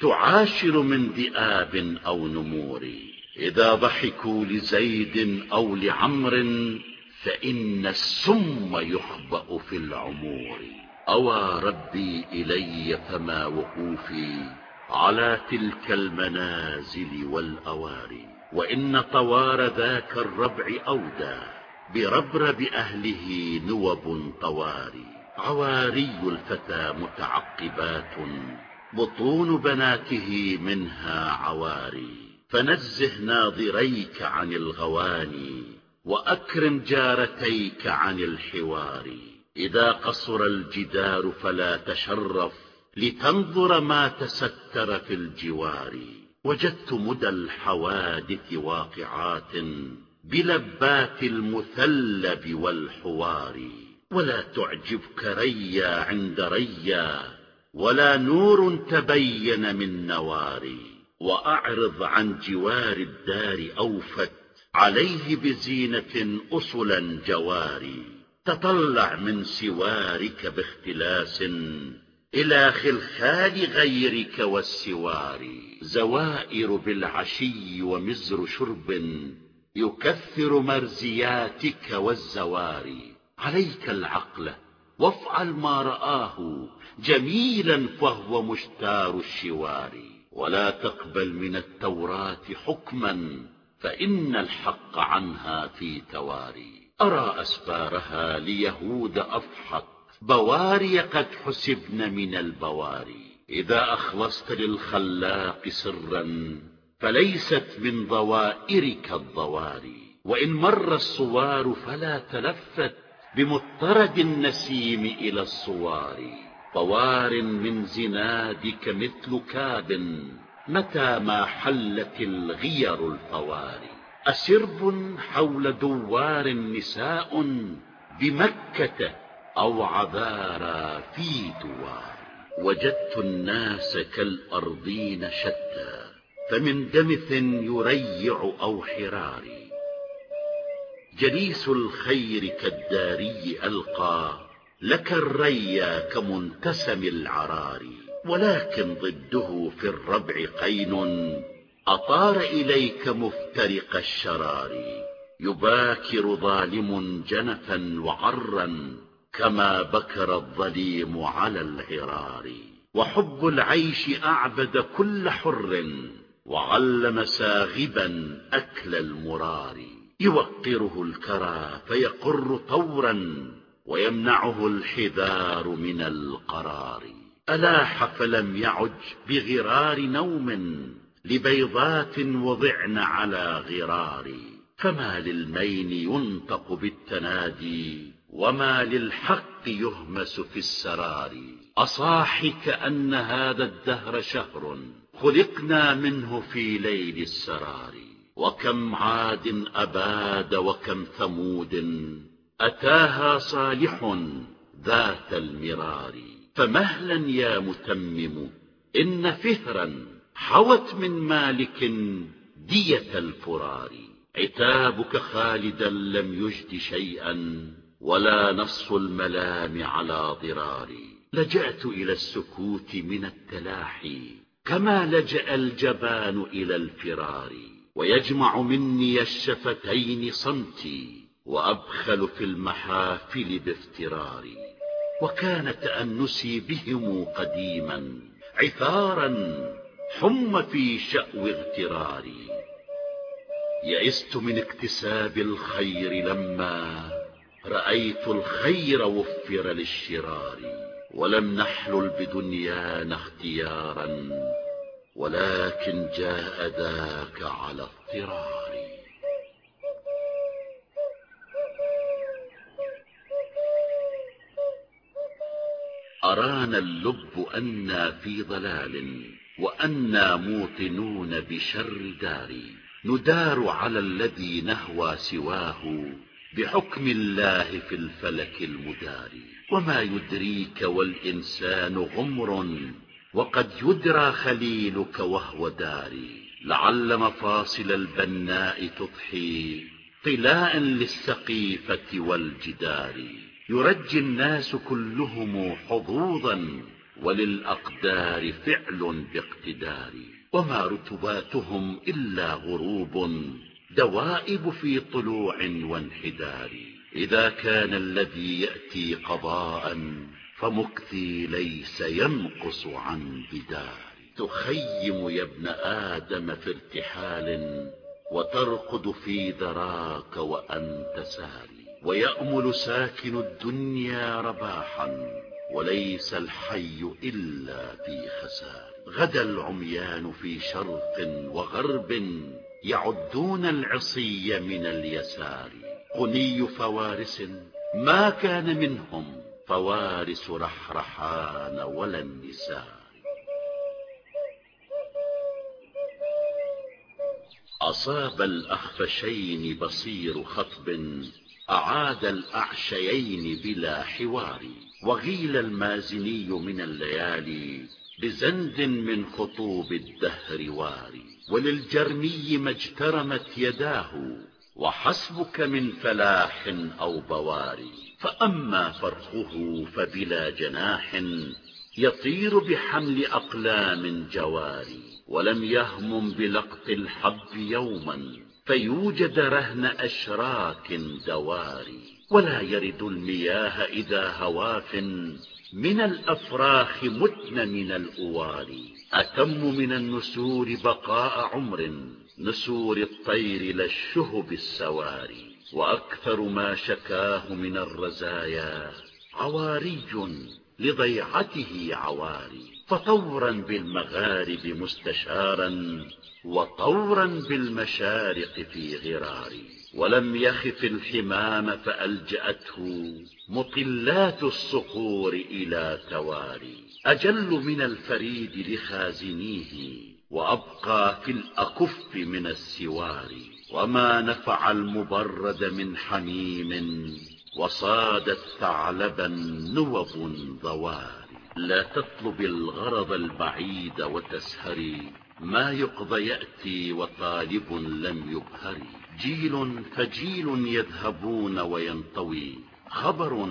تعاشر من ذئاب أو نمور. إذا ضحكوا لزيد أو لعمر فإن السم يخبأ في العمور. أوى ربي إلي فما وقوفي على تلك المنازل والأواري وإن طوار ذاك الربع أودى بربرب أهله نوب طواري. عواري الفتى متعقبات بطون بناته منها عواري. فنزه ناظريك عن الغواني وأكرم جارتيك عن الحوار. إذا قصر الجدار فلا تشرف لتنظر ما تستر في الجوار. وجدت مدى الحوادث واقعات بلبات المثلب والحوار. ولا تعجبك ريا عند ريا ولا نور تبين من نوار وأعرض عن جوار الدار أوفت عليه بزينة أصلا جواري. تطلع من سوارك باختلاس إلى خلخال غيرك والسوار زوائر بالعشي ومزر شرب يكثر مرزياتك والزواري. عليك العقل وافعل ما رآه جميلا فهو مشتار الشوار. ولا تقبل من التوراة حكما فإن الحق عنها في تواري أرى أسفارها ليهود أفحط بواري قد حسبن من البواري إذا أخلصت للخلاق سرا فليست من ضوائرك الضواري وإن مر الصوار فلا تلفت بمضطرد النسيم إلى الصوار طوار من زنادك مثل كاب متى ما حلت الغير الفواري أسرب حول دوار نساء بمكة أو عذارى في دوار. وجدت الناس كالأرضين شتى فمن دمث يريع أو حرار جليس الخير كالداري ألقى لك الريا كمنتسم العرار ولكن ضده في الربع قين أطار إليك مفترق الشرار يباكر ظالم جنفا وعرا كما بكر الظليم على العرار وحب العيش أعبد كل حر وعلم ساغبا أكل المرار. يوقره الكرى فيقر طورا ويمنعه الحذار من القرار. ألاح فلم يعج بغرار نوم لبيضات وضعن على غرار. فما للمين ينطق بالتنادي وما للحق يهمس في السرار. أصاح كأن هذا الدهر شهر خلقنا منه في ليل السرار. وكم عاد أباد وكم ثمود أتاها صالح ذات المرار فمهلا يا متمم إن فهرا حوت من مالك دية الفرار عتابك خالدا لم يجد شيئا ولا نص الملام على ضراري لجأت إلى السكوت من التلاحي كما لجأ الجبان إلى الفرار ويجمع مني الشفتين صمتي وأبخل في المحافل بافتراري. وكان تأنسي بهم قديما عثارا حم في شأو اغتراري. يئست من اكتساب الخير لما رأيت الخير وفر للشرار. ولم نحلل بدنيانا اختيارا ولكن جاء ذاك على اضطرار. أرانا اللب أنا في ضلال وأنا موطنون بشر دار. ندار على الذي نهوى سواه بحكم الله في الفلك المدار. وما يدريك والإنسان غمر وقد يدرى خليلك وهو داري لعل مفاصل البناء تضحي طلاء للسقيفة والجدار. يرجي الناس كلهم حظوظا وللأقدار فعل باقتدار. وما رتباتهم إلا غروب دوائب في طلوع وانحدار. إذا كان الذي يأتي قضاء فمكثي ليس ينقص عن بدار تخيم يا ابن آدم في ارتحال وترقد في ذراك وأنت ساري. ويأمل ساكن الدنيا رباحا وليس الحي إلا في خسار. غدا العميان في شرق وغرب يعدون العصي من اليسار. قني فوارس ما كان منهم فوارس رحرحان ولا النساء. أصاب الأخفشين بصير خطب أعاد الأعشيين بلا حوار. وغيل المازني من الليالي بزند من خطوب الدهر واري وللجرمي ما اجترمت يداه وحسبك من فلاح أو بواري فأما فرخه فبلا جناح يطير بحمل أقلام جواري ولم يهمم بلقط الحب يوما فيوجد رهن أشراك دواري ولا يرد المياه إذا هواف من الأفراخ متن من الأواري أتم من النسور بقاء عمر نسور الطير للشهب السواري وأكثر ما شكاه من الرزايا. عواري لضيعته عواري. فطورا بالمغارب مستشارا وطورا بالمشارق في غرار ولم يخف الحمام فألجأته مطلات الصخور إلى تواري. أجل من الفريد لخازنيه وأبقى في الأكف من السوار وما نفع المبرد من حميم وصادت ثعلبا نوب ضوار لا تطلب الغرض البعيد وتسهري. ما يقضى يأتي وطالب لم يبهر جيل فجيل يذهبون وينطوي. خبر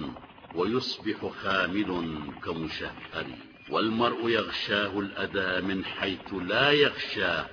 ويصبح خامل كمشهر والمرء يغشاه الأذى من حيث لا يغشاه.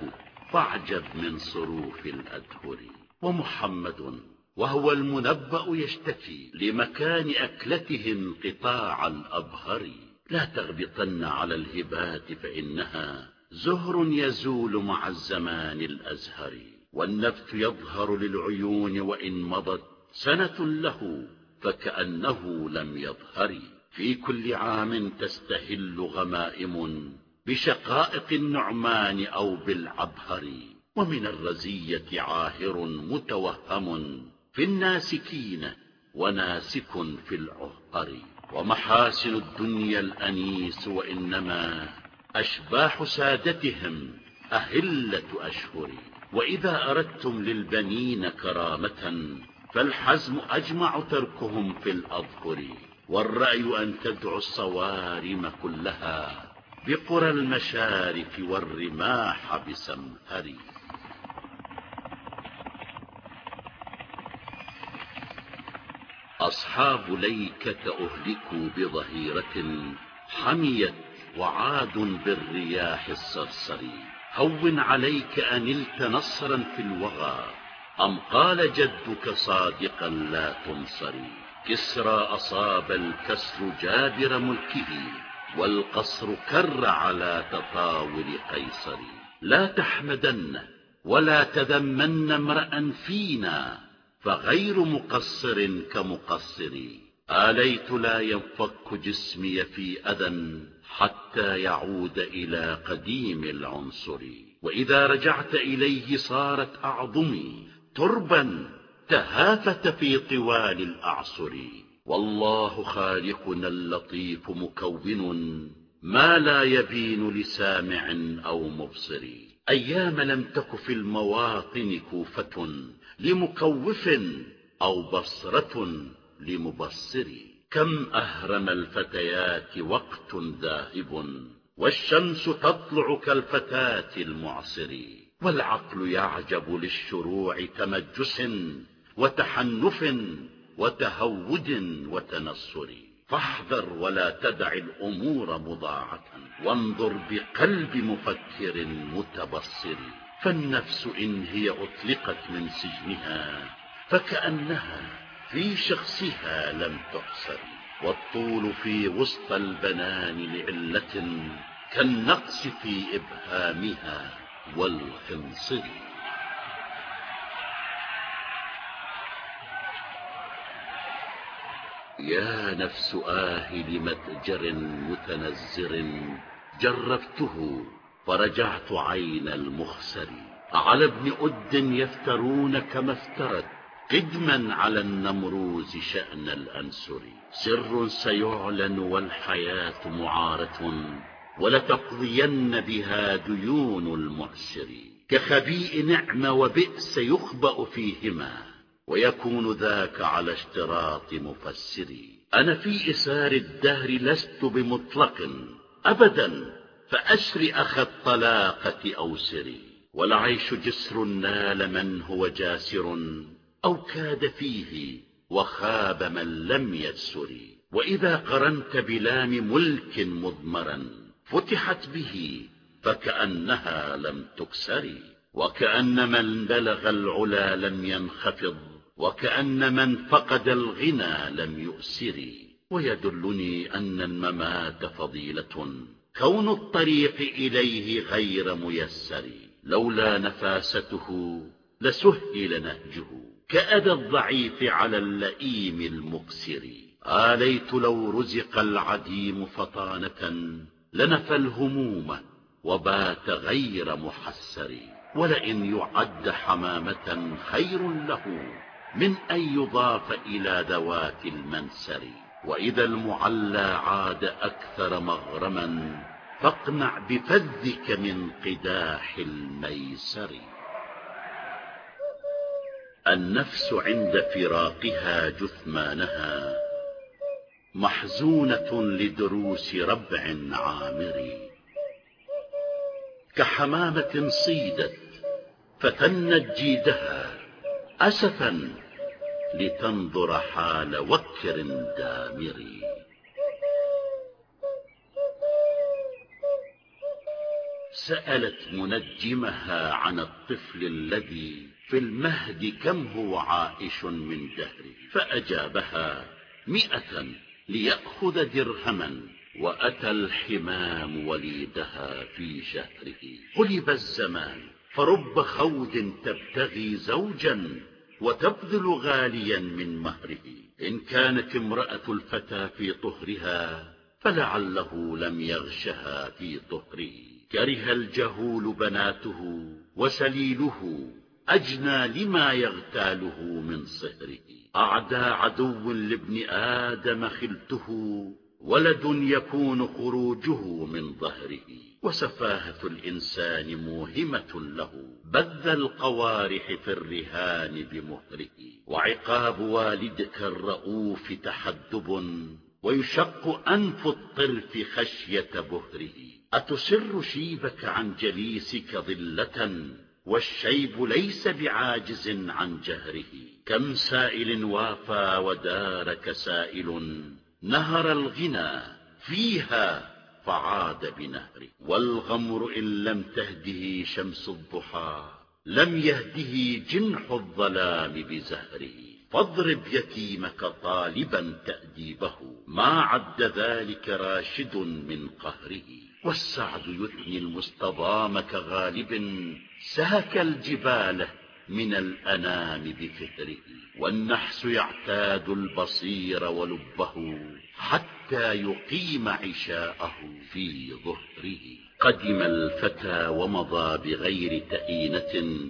فاعجب من صروف الأدهر. ومحمد وهو المنبأ يشتكي لمكان أكلتهم قطاع الأبهر. لا تغبطن على الهبات فإنها زهر يزول مع الزمان الأزهر. والنفث يظهر للعيون وإن مضت سنة له فكأنه لم يظهر. في كل عام تستهل غمائم بشقائق النعمان أو بالعبهر ومن الرزية عاهر متوهم في الناسكين وناسك في العهر ومحاسن الدنيا الأنيس وإنما أشباح سادتهم أهلة أشهر. وإذا أردتم للبنين كرامة فالحزم أجمع تركهم في الأظهر. والرأي أن تدعو الصوارم كلها بقرى المشارق والرماح بسمهري أصحاب ليكة أهلكوا بظهيرة حميت وعاد بالرياح الصرصري هون عليك أنلت نصرا في الوغى أم قال جدك صادقا لا تنصري؟ كسرى أصاب الكسر جابر ملكه. والقصر كر على تطاول قيصر. لا تحمدن ولا تذمن امرأ فينا فغير مقصر كمقصري آليت لا ينفك جسمي في أذى حتى يعود إلى قديم العنصر. وإذا رجعت إليه صارت أعظمي تربا تهافت في طوال الأعصر. والله خالقنا اللطيف مكون ما لا يبين لسامع أو مبصر. أيام لم تك في المواطن كوفة لمكوف أو بصرة لمبصر. كم أهرم الفتيات وقت ذاهب والشمس تطلع كالفتاة المعصر. والعقل يعجب للشروع تمجس وتحنف. وتهود وتنصر. فاحذر ولا تدع الأمور مضاعة وانظر بقلب مفكر متبصر. فالنفس إن هي أطلقت من سجنها فكأنها في شخصها لم تحصر والطول في وسط البنان لعلة كالنقص في إبهامها والخنصر. يا نفس آه لمتجر متنزر جربته فرجعت عين المخسر. على ابن أد يفترون كما افترت قدما على النمروز شأن الأنسر. سر سيعلن والحياة معارة ولتقضين بها ديون المعسر. كخبيء نعم وبئس يخبأ فيهما. ويكون ذاك على اشتراط مفسر أنا في إسار الدهر لست بمطلق. أبدا فأسر أخ الطلاقة أوسري والعيش جسر نال من هو جاسر. أو كاد فيه وخاب من لم يسر وإذا قرنت بلام ملك مضمرا فتحت به فكأنها لم تكسر. وكأن من بلغ العلا لم ينخفض. وكأن من فقد الغنى لم يؤسر. ويدلني أن الممات فضيلة. كون الطريق إليه غير ميسر. لولا نفاسته لسهل نهجه. كأدى الضعيف على اللئيم المقسر. آليت لو رزق العديم فطانة. لنفى الهموم وبات غير محسر. ولئن يعد حمامة خير له. من أن يضاف إلى ذوات المنسر. وإذا المعلى عاد أكثر مغرما فاقنع بفذك من قداح الميسر. النفس عند فراقها جثمانها محزونة لدروس ربع عامر. كحمامة صيدت فتنت جيدها أسفا لتنظر حال وكر دامر سألت منجمها عن الطفل الذي في المهد كم هو عائش من دهره فأجابها مئة ليأخذ درهما وأتى الحمام وليدها في شهره. قلب الزمان فرب خود تبتغي زوجا وتبذل غاليا من مهره. إن كانت امرأة الفتى في طهرها فلعله لم يغشها في طهره. كره الجهول بناته وسليله أجنى لما يغتاله من صهره. أعدى عدو لابن آدم خلته ولد يكون خروجه من ظهره. وسفاهة الإنسان موهمة له. بذ القوارح في الرهان بمهره. وعقاب والدك الرؤوف تحدب. ويشق أنف الطرف خشية بهره. أتسر شيبك عن جليسك ظلة؟ والشيب ليس بعاجز عن جهره. كم سائل وافى ودارك سائل نهر الغنى فيها فعاد بنهره. والغمر إن لم تهده شمس الضحى لم يهده جنح الظلام بزهره. فاضرب يتيمك طالبا تأديبه ما عد ذلك راشد من قهره. والسعد يثني المستضام كغالب سهك الجبال من الأنام بفهره والنحس يعتاد البصير ولبه حتى يقيم عشاءه في ظهره. قدم الفتى ومضى بغير تئينة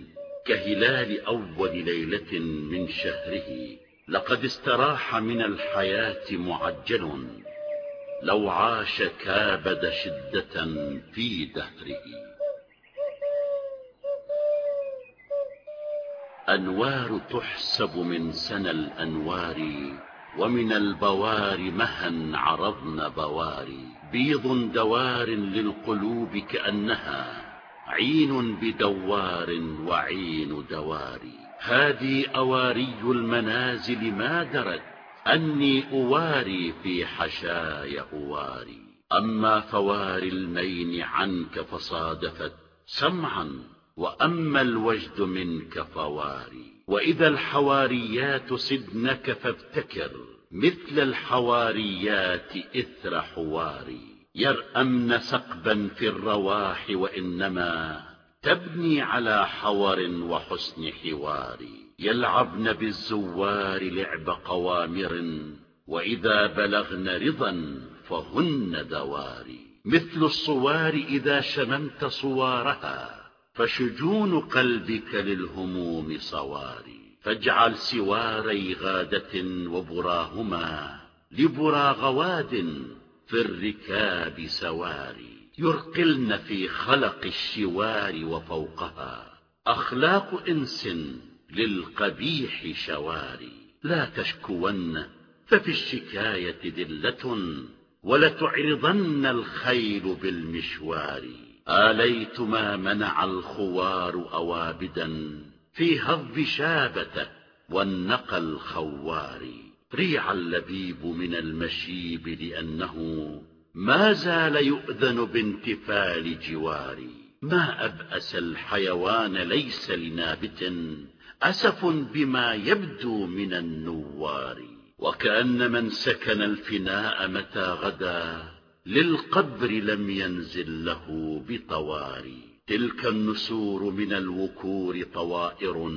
كهلال أول ليلة من شهره. لقد استراح من الحياة معجل لو عاش كابد شدة في دهره. أنوار تحسب من سنى الأنوار ومن البوار مها عرضن بواري. بيض دوار للقلوب كأنها عين بدوار وعين دواري. هذه أواري المنازل ما درت أني أواري في حشاي أواري. أما فواري المين عنك فصادفت سمعا وأما الوجد منك فواري. وإذا الحواريات صدنك فابتكر مثل الحواريات إثر حواري. يرأمن سقبا في الرواح وإنما تبني على حور وحسن حوار. يلعبن بالزوار لعب قوامر وإذا بلغن رضا فهن دواري مثل الصوار إذا شممت صوارها فشجون قلبك للهموم صواري فاجعل سواري غادة وبراهما لبرا غواد في الركاب سواري. يرقلن في خلق الشوار وفوقها أخلاق إنس للقبيح شواري. لا تشكون ففي الشكاية ذلة ولتعرضن الخيل بالمشوار. آليت ما منع الخوار أوابدا في هض شابة والنقى الخوار. ريع اللبيب من المشيب لأنه ما زال يؤذن بانتفال جواري. ما أبأس الحيوان ليس لنابت أسف بما يبدو من النوار. وكأن من سكن الفناء متى غدا للقبر لم ينزل له بطواري. تلك النسور من الوكور طوائر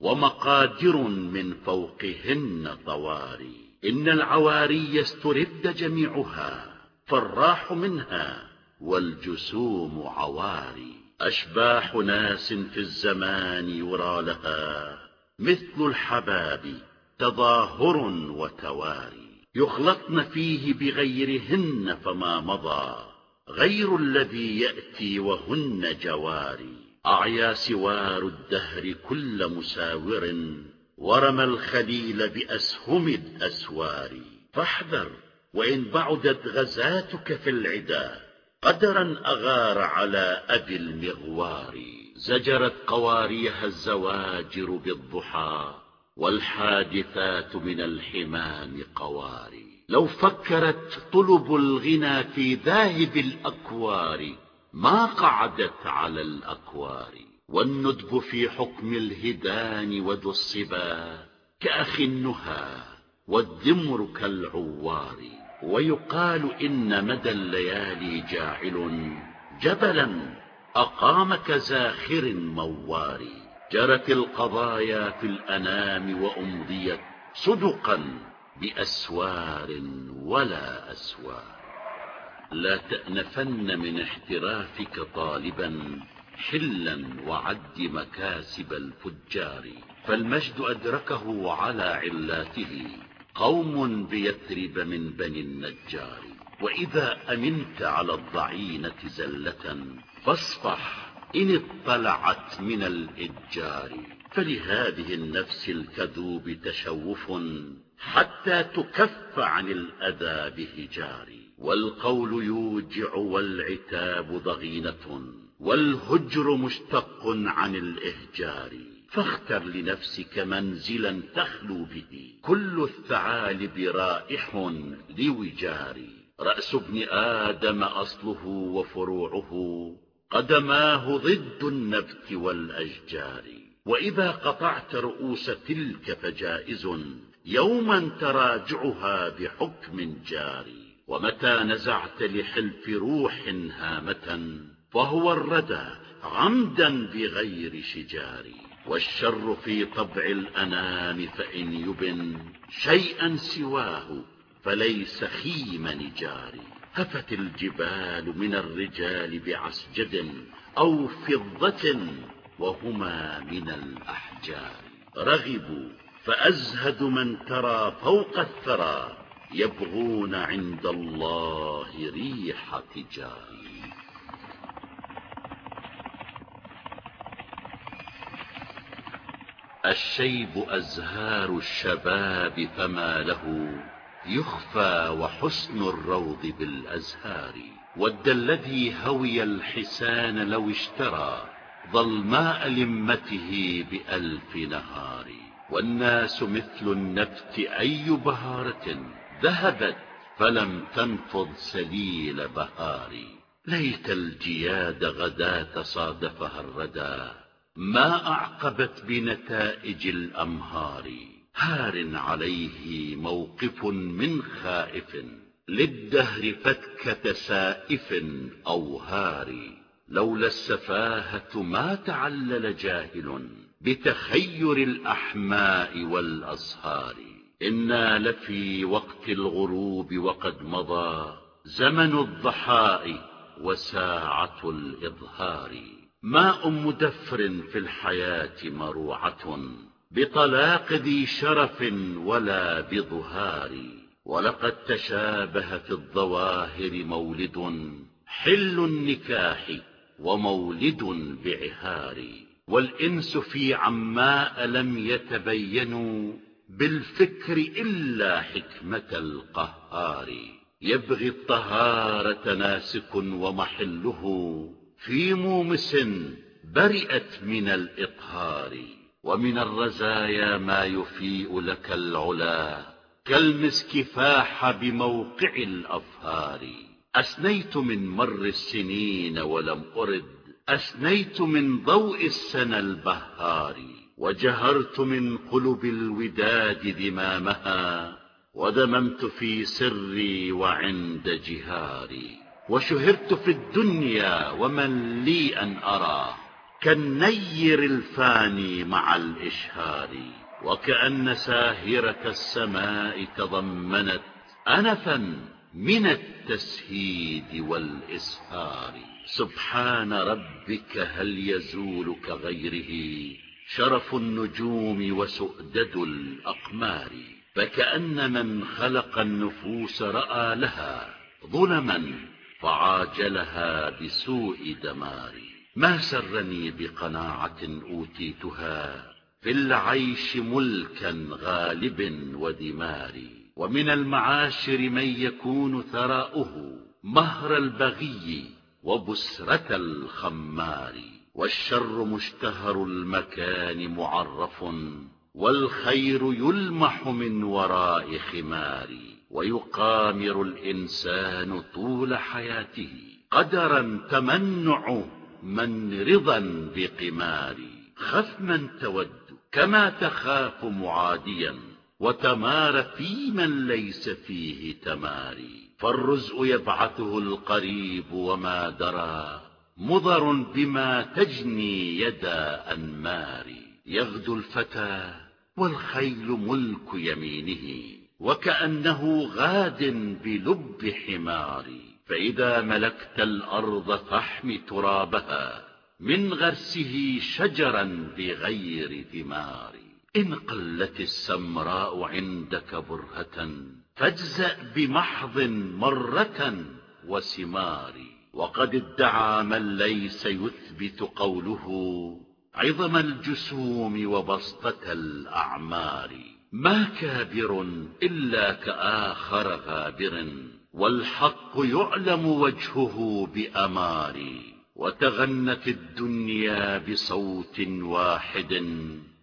ومقادر من فوقهن طواري. إن العواري استرد جميعها فالراح منها والجسوم عواري. أشباح ناس في الزمان يرى لها مثل الحباب تظاهر وتواري. يخلطن فيه بغيرهن فما مضى. غير الذي يأتي وهن جواري. أعيا سوار الدهر كل مساور. ورمى الخليل بأسهم الأسوار. فاحذر وإن بعدت غزاتك في العدا. قدرا أغار على أبي المغوار. زجرت قواريها الزواجر بالضحى. والحادثات من الحمام قواري. لو فكرت طلب الغنى في ذاهب الأكوار ما قعدت على الأكوار. والندب في حكم الهدان وذو الصبا كأخي النهى والدمر كالعوار. ويقال إن مدى الليالي جاعل جبلا أقام كزاخر موار. جرت القضايا في الأنام وأمضيت صدقا بأسوار ولا أسوار. لا تأنفن من احترافك طالبا حلا وعد مكاسب الفجار. فالمجد أدركه على علاته. قوم بيثرب من بني النجار. وإذا أمنت على الضعينة زلة فاصفح إن اطلعت من الإجار فلهذه النفس الكذوب تشوف حتى تكف عن الأذى بهجار. والقول يوجع والعتاب ضغينة والهجر مشتق عن الإهجار. فاختر لنفسك منزلا تخلو به. كل الثعالب رائح لوجار. رأس ابن آدم أصله وفروعه. قدماه ضد النبت والأشجار. وإذا قطعت رؤوس تلك فجائز يوما تراجعها بحكم جاري ومتى نزعت لحلف روح هامة فهو الردى عمدا بغير شجار. والشر في طبع الأنام فإن يبن شيئا سواه فليس خيم نجار. هفت الجبال من الرجال بعسجد أو فضة وهما من الأحجار. رغبوا فأزهد من ترى فوق الثرى يبغون عند الله ريح تجار الشيب أزهار الشباب فما له يخفى وحسن الروض بالأزهار ود الذي هوي الحسان لو اشترى ظلماء لمته بألف نهار. والناس مثل النبت أي بهارة ذهبت فلم تنفض سليل بهار. ليت الجياد غداة صادفها الردى ما أعقبت بنتائج الأمهار. هار عليه موقف من خائف للدهر فتكة سائف أو هار. لولا السفاهة ما تعلل جاهل بتخير الأحماء والأصهار إنا لفي وقت الغروب وقد مضى زمن الضحاء وساعة الإظهار. ماء مدفر في الحياة مروعة. بطلاق ذي شرف ولا بظهار. ولقد تشابه في الظواهر مولد حل النكاح ومولد بعهار. والإنس في عماء لم يتبينوا بالفكر إلا حكمة القهار. يبغي الطهارة ناسك ومحله في مومس برئت من الإطهار ومن الرزايا ما يفيء لك العلا كالمسك فاح بموقع الأظهار. أسنيت من مر السنين ولم أرد أسنيت من ضوء السنى البهار. وجهرت من قلب الوداد ذمامها ودممت في سري وعند جهاري. وشهرت في الدنيا ومن لي أن أراه كالنير الفاني مع الإشهار وكأن ساهرة السماء تضمنت أنفا من التسهيد والإسهار. سبحان ربك هل يزول كغيره؟ شرف النجوم وسؤدد الأقمار. فكأن من خلق النفوس رأى لها ظلما فعاجلها بسوء دمار. ما سرني بقناعة أوتيتها في العيش ملكا غالب ودمار. ومن المعاشر من يكون ثراؤه مهر البغي وبسرة الخمار. والشر مشتهر المكان معرف والخير يلمح من وراء خمار. ويقامر الإنسان طول حياته قدرا تمنع من رضا بقمار خف من تود كما تخاف معاديا وتمار في من ليس فيه تماري فالرزء يبعثه القريب وما درى مضر بما تجني يدا أنمار. يغدو الفتى والخيل ملك يمينه وكأنه غاد بلب حمار. فإذا ملكت الأرض فاحم ترابها من غرسه شجرا بغير ثمار. إن قلت السمراء عندك برهة فاجزأ بمحض مرة وسمار وقد ادعى من ليس يثبت قوله عظم الجسوم وبسطة الأعمار. ما كابر إلا كآخر غابر. والحق يعلم وجهه بأمار وتغنت الدنيا بصوت واحد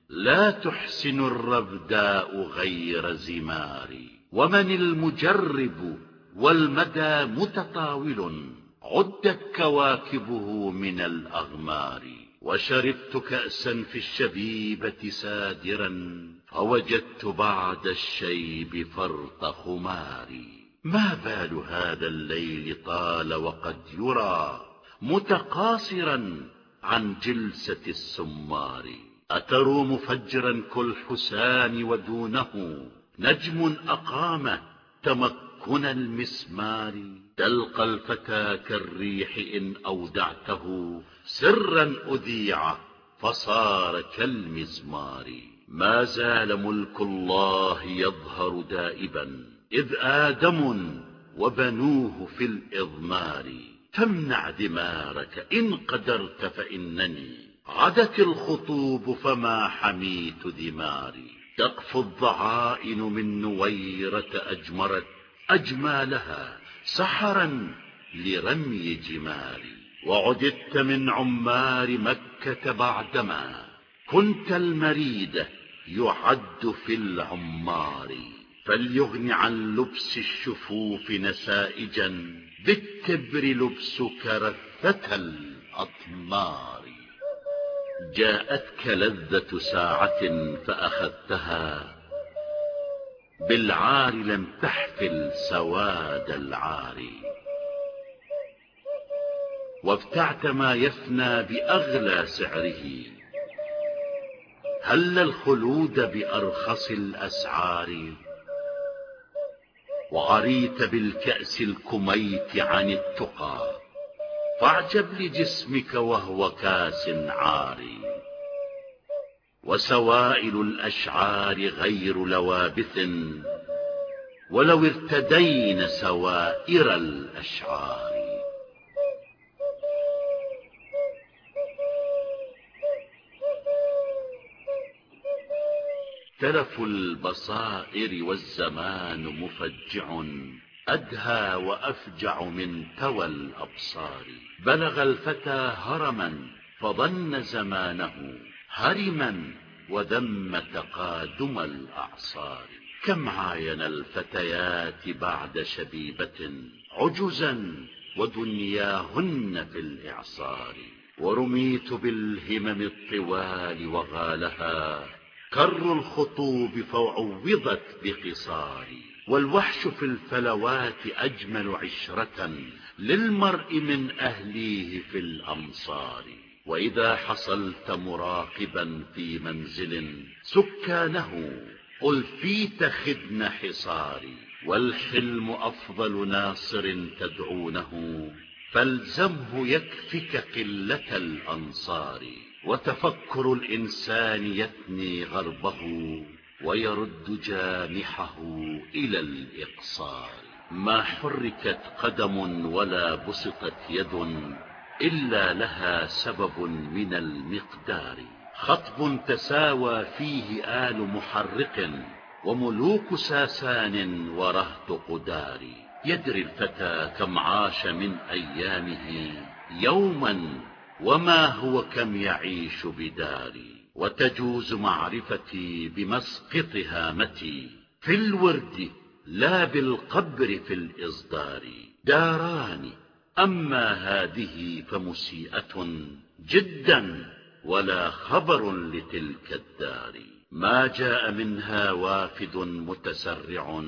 لا تحسن الربداء غير زماري. ومن المجرب والمدى متطاول عدت كواكبه من الأغمار. وشربت كأسا في الشبيبة سادرا فوجدت بعد الشيب فرط خماري. ما بال هذا الليل طال وقد يرى متقاصرا عن جلسة السمار. أتروم فجرا كالحسان ودونه. نجم أقام تمكن المسمار. تلقى الفتى كالريح إن أودعته. سرا أذيع فصار كالمزمار. ما زال ملك الله يظهر دائبا. إذ آدم وبنوه في الإضمار فامنع دمارك إن قدرت فإنني عدت الخطوب فما حميت دماري. تقفو الضعائن من نويرة أجمرت أجمالها سحرا لرمي جماري. وعددت من عمار مكة بعدما كنت المريد يعد في العمار. فليغن عن لبس الشفوف نسائجا بالتبر لبسك رثة الأطمار. جاءتك لذة ساعة فأخذتها بالعار لم تحفل سواد العار. وابتعت ما يفنى بأغلى سعره هل الخلود بأرخص الأسعار؟ وعريت بالكأس الكميت عن التقى فاعجب لجسمك وهو كاس عاري وسوائل الأشعار غير لوابث ولو ارتدين سوائر الأشعار. تلف البصائر والزمان مفجع أدهى وأفجع من توى الأبصار. بلغ الفتى هرما فظن زمانه هرما وذم تقادم الأعصار. كم عاين الفتيات بعد شبيبة عجزا ودنياهن في الإعصار. ورميت بالهمم الطوال وغالها كر الخطوب فعوضت بقصاري والوحش في الفلوات أجمل عشرة للمرء من أهليه في الأمصار. وإذا حصلت مراقبا في منزل سكانه ألفيت خدن حصاري والحلم أفضل ناصر تدعونه فالزمه يكفك قلة الأنصار. وتفكر الإنسان يثني غربه ويرد جامحه إلى الإقصار ما حركت قدم ولا بسطت يد إلا لها سبب من المقدار. خطب تساوى فيه آل محرق وملوك ساسان ورهط قدار. يدري الفتى كم عاش من أيامه يوما وما هو كم يعيش بداري وتجوز معرفتي بمسقط هامتي في الورد لا بالقبر في الإصدار. داران أما هذه فمسيئة جدا ولا خبر لتلك الدار. ما جاء منها وافد متسرع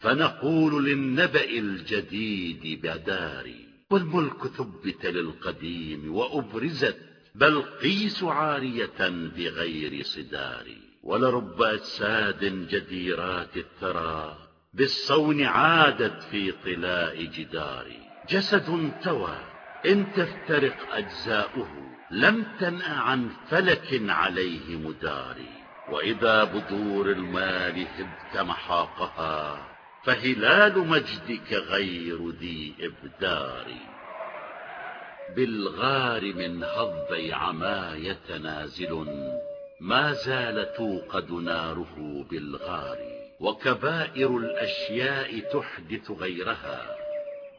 فنقول للنبأ الجديد بداري. والملك ثبت للقديم وأبرزت بل قيس عارية بغير صدار. ولرب أجساد جديرات الثرى بالصون عادت في طلاء جدار. جسد توى إن تفترق أجزاؤه لم تنأ عن فلك عليه مدار. وإذا بدور المال هبت محاقها فهلال مجدك غير ذي إبدار. بالغار من هضبي عماية نازل ما زال توقد ناره بالغار. وكبائر الأشياء تحدث غيرها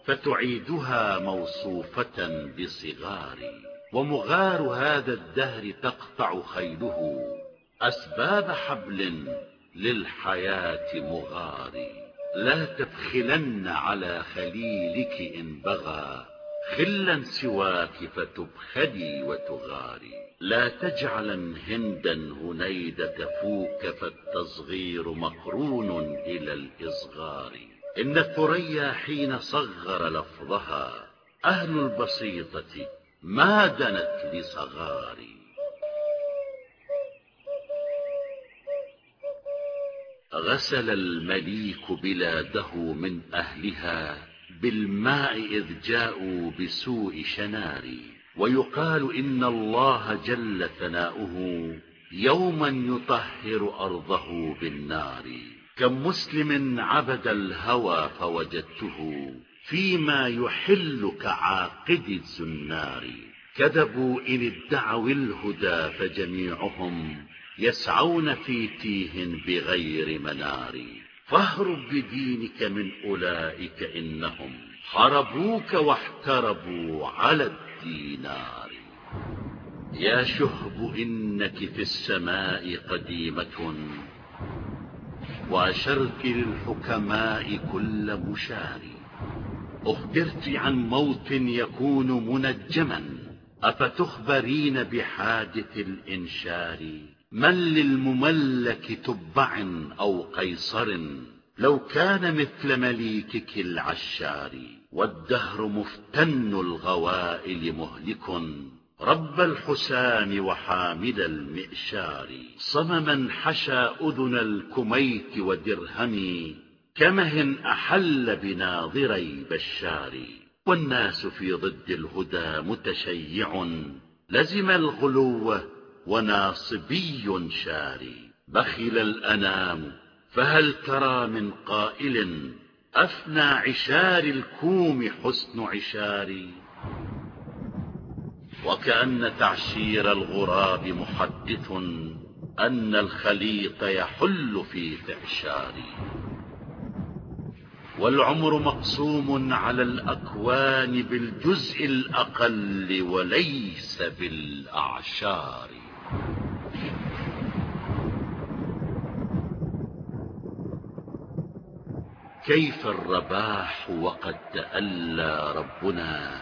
فتعيدها موصوفة بصغار. ومغار هذا الدهر تقطع خيله أسباب حبل للحياة مغار. لا تبخلن على خليلك إن بغى خلا سواك فتبخلي وتغاري. لا تجعلا هندا هنيد تفوك فالتصغير مقرون إلى الإصغار. إن الثريا حين صغر لفظها أهل البسيطة ما دنت لصغار غسل المليك بلاده من أهلها بالماء إذ جاءوا بسوء شنار. ويقال إن الله جل ثناؤه يوما يطهر أرضه بالنار. كم مسلم عبد الهوى فوجدته فيما يحل كعاقد الزنار. كذبوا إن ادعوا الهدى فجميعهم يسعون في تيه بغير منار. فاهرب بدينك من أولئك إنهم حربوك واحتربوا على الدينار. يا شهب إنك في السماء قديمة وأشرت للحكماء كل مشار. أخبرت عن موت يكون منجما أفتخبرين بحادث الإنشار؟ من للمملك تبع أو قيصر؟ لو كان مثل مليكك العشار والدهر مفتن الغوائل مهلك. رب الحسام وحامل المئشار صمما حشى أذن الكميت ودرهم كمه أحل بناظري بشار والناس في ضد الهدى متشيع لزم الغلو وناصبي شاري بخل الأنام فهل ترى من قائل أفنى عشار الكوم حسن عشاري؟ وكأن تعشير الغراب محدث أن الخليط يحل في تعشاري والعمر مقسوم على الأكوان بالجزء الأقل وليس بالأعشار. كيف الرباح وقد تألى ربنا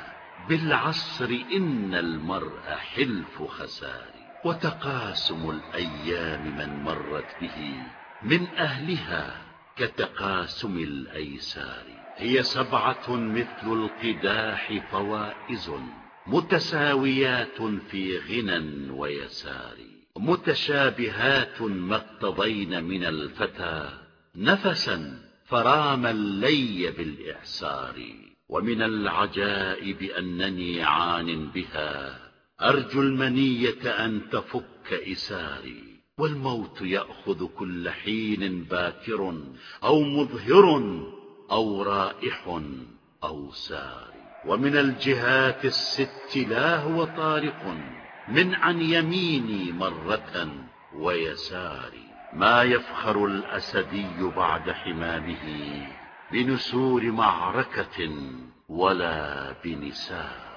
بالعصر إن المرء حلف خسار وتقاسم الأيام من مرت به من أهلها كتقاسم الأيسار هي سبعة مثل القداح فوائز متساويات في غنى ويسار متشابهات ما اقتضين من الفتى نفسا فرام اللي بالإعسار ومن العجائب أنني عان بها أرجو المنية أن تفك إساري. والموت يأخذ كل حين باكر أو مظهر أو رائح أو سار. ومن الجهات الست لا هو طارق من عن يميني مرة ويساري ما يفخر الأسدي بعد حمامه بنسور معركة ولا بنسار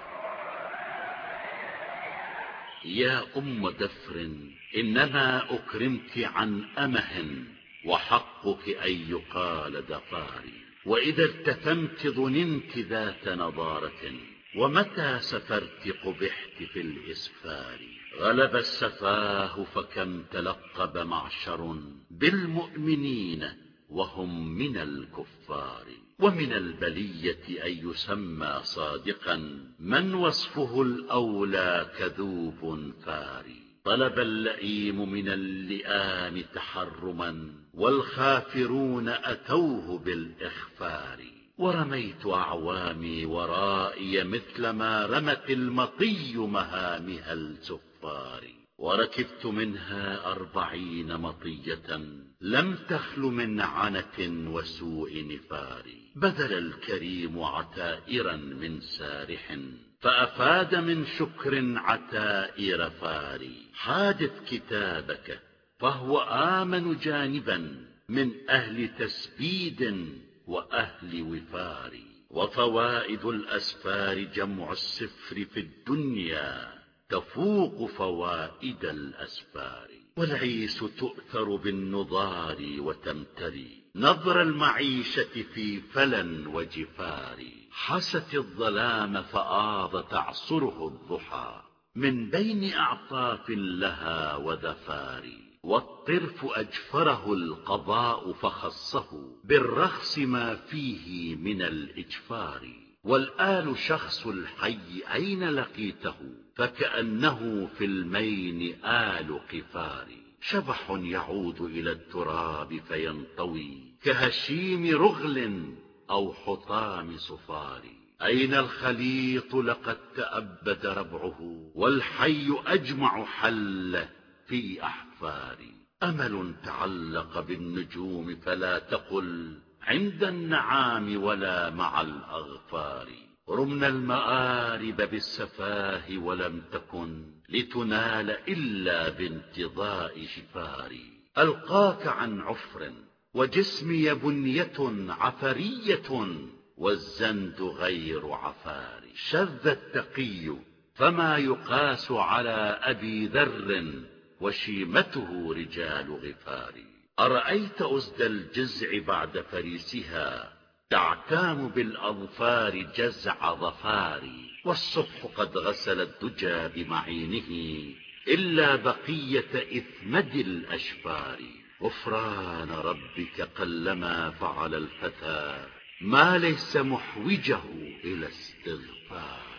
يا أم دفر إنما أكرمت عن أمه وحقك أن يقال دفاري وإذا التثمت ظننت ذات نضارة ومتى سفرت قبحت في الإسفار؟ غلب السفاه فكم تلقب معشر بالمؤمنين وهم من الكفار. ومن البلية أن يسمى صادقا من وصفه الأولى كذوب فاري؟ طلب اللئيم من اللئام تحرما والخافرون أتوه بالإخفار. ورميت أعوامي ورائي مثل ما رمت المطي مهامها الزفار وركبت منها أربعين مطية لم تخل من عنة وسوء نفار. بذل الكريم عتائرا من سارح. فأفاد من شكر عتائر فاري حادث كتابك فهو آمن جانبا من أهل تسبيد وأهل وفار. وفوائد الأسفار جمع السفر في الدنيا تفوق فوائد الأسفار. والعيس تؤثر بالنضار وتمتري نظر المعيشة في فلا وجفار. حست الظلام فآض تعصره الضحى. من بين أعطاف لها وذفار والطرف أجفره القضاء فخصه. بالرخص ما فيه من الإجفار. والآل شخص الحي أين لقيته؟ فكأنه في المين آل قفار. شبح يعود إلى التراب فينطوي. كهشيم رغل أو حطام صفار أين الخليط لقد تأبد ربعه والحي أجمع حل في أحفار أمل تعلق بالنجوم فلا تقل عند النعام ولا مع الأغفار. رمنا المآرب بالسفاه ولم تكن لتنال إلا بانتضاء شفار ألقاك عن عفر وجسمي بنية عفرية والزند غير عفار. شذ التقي فما يقاس على أبي ذر وشيمته رجال غفار. أرأيت أزد الجزع بعد فريسها تعتام بالأظفار جزع ظفاري والصبح قد غسل الدجى بمعينه إلا بقية إثمد الأشفار. غفران ربك قلما فعل الفتى ما ليس محوجه إلى استغفار.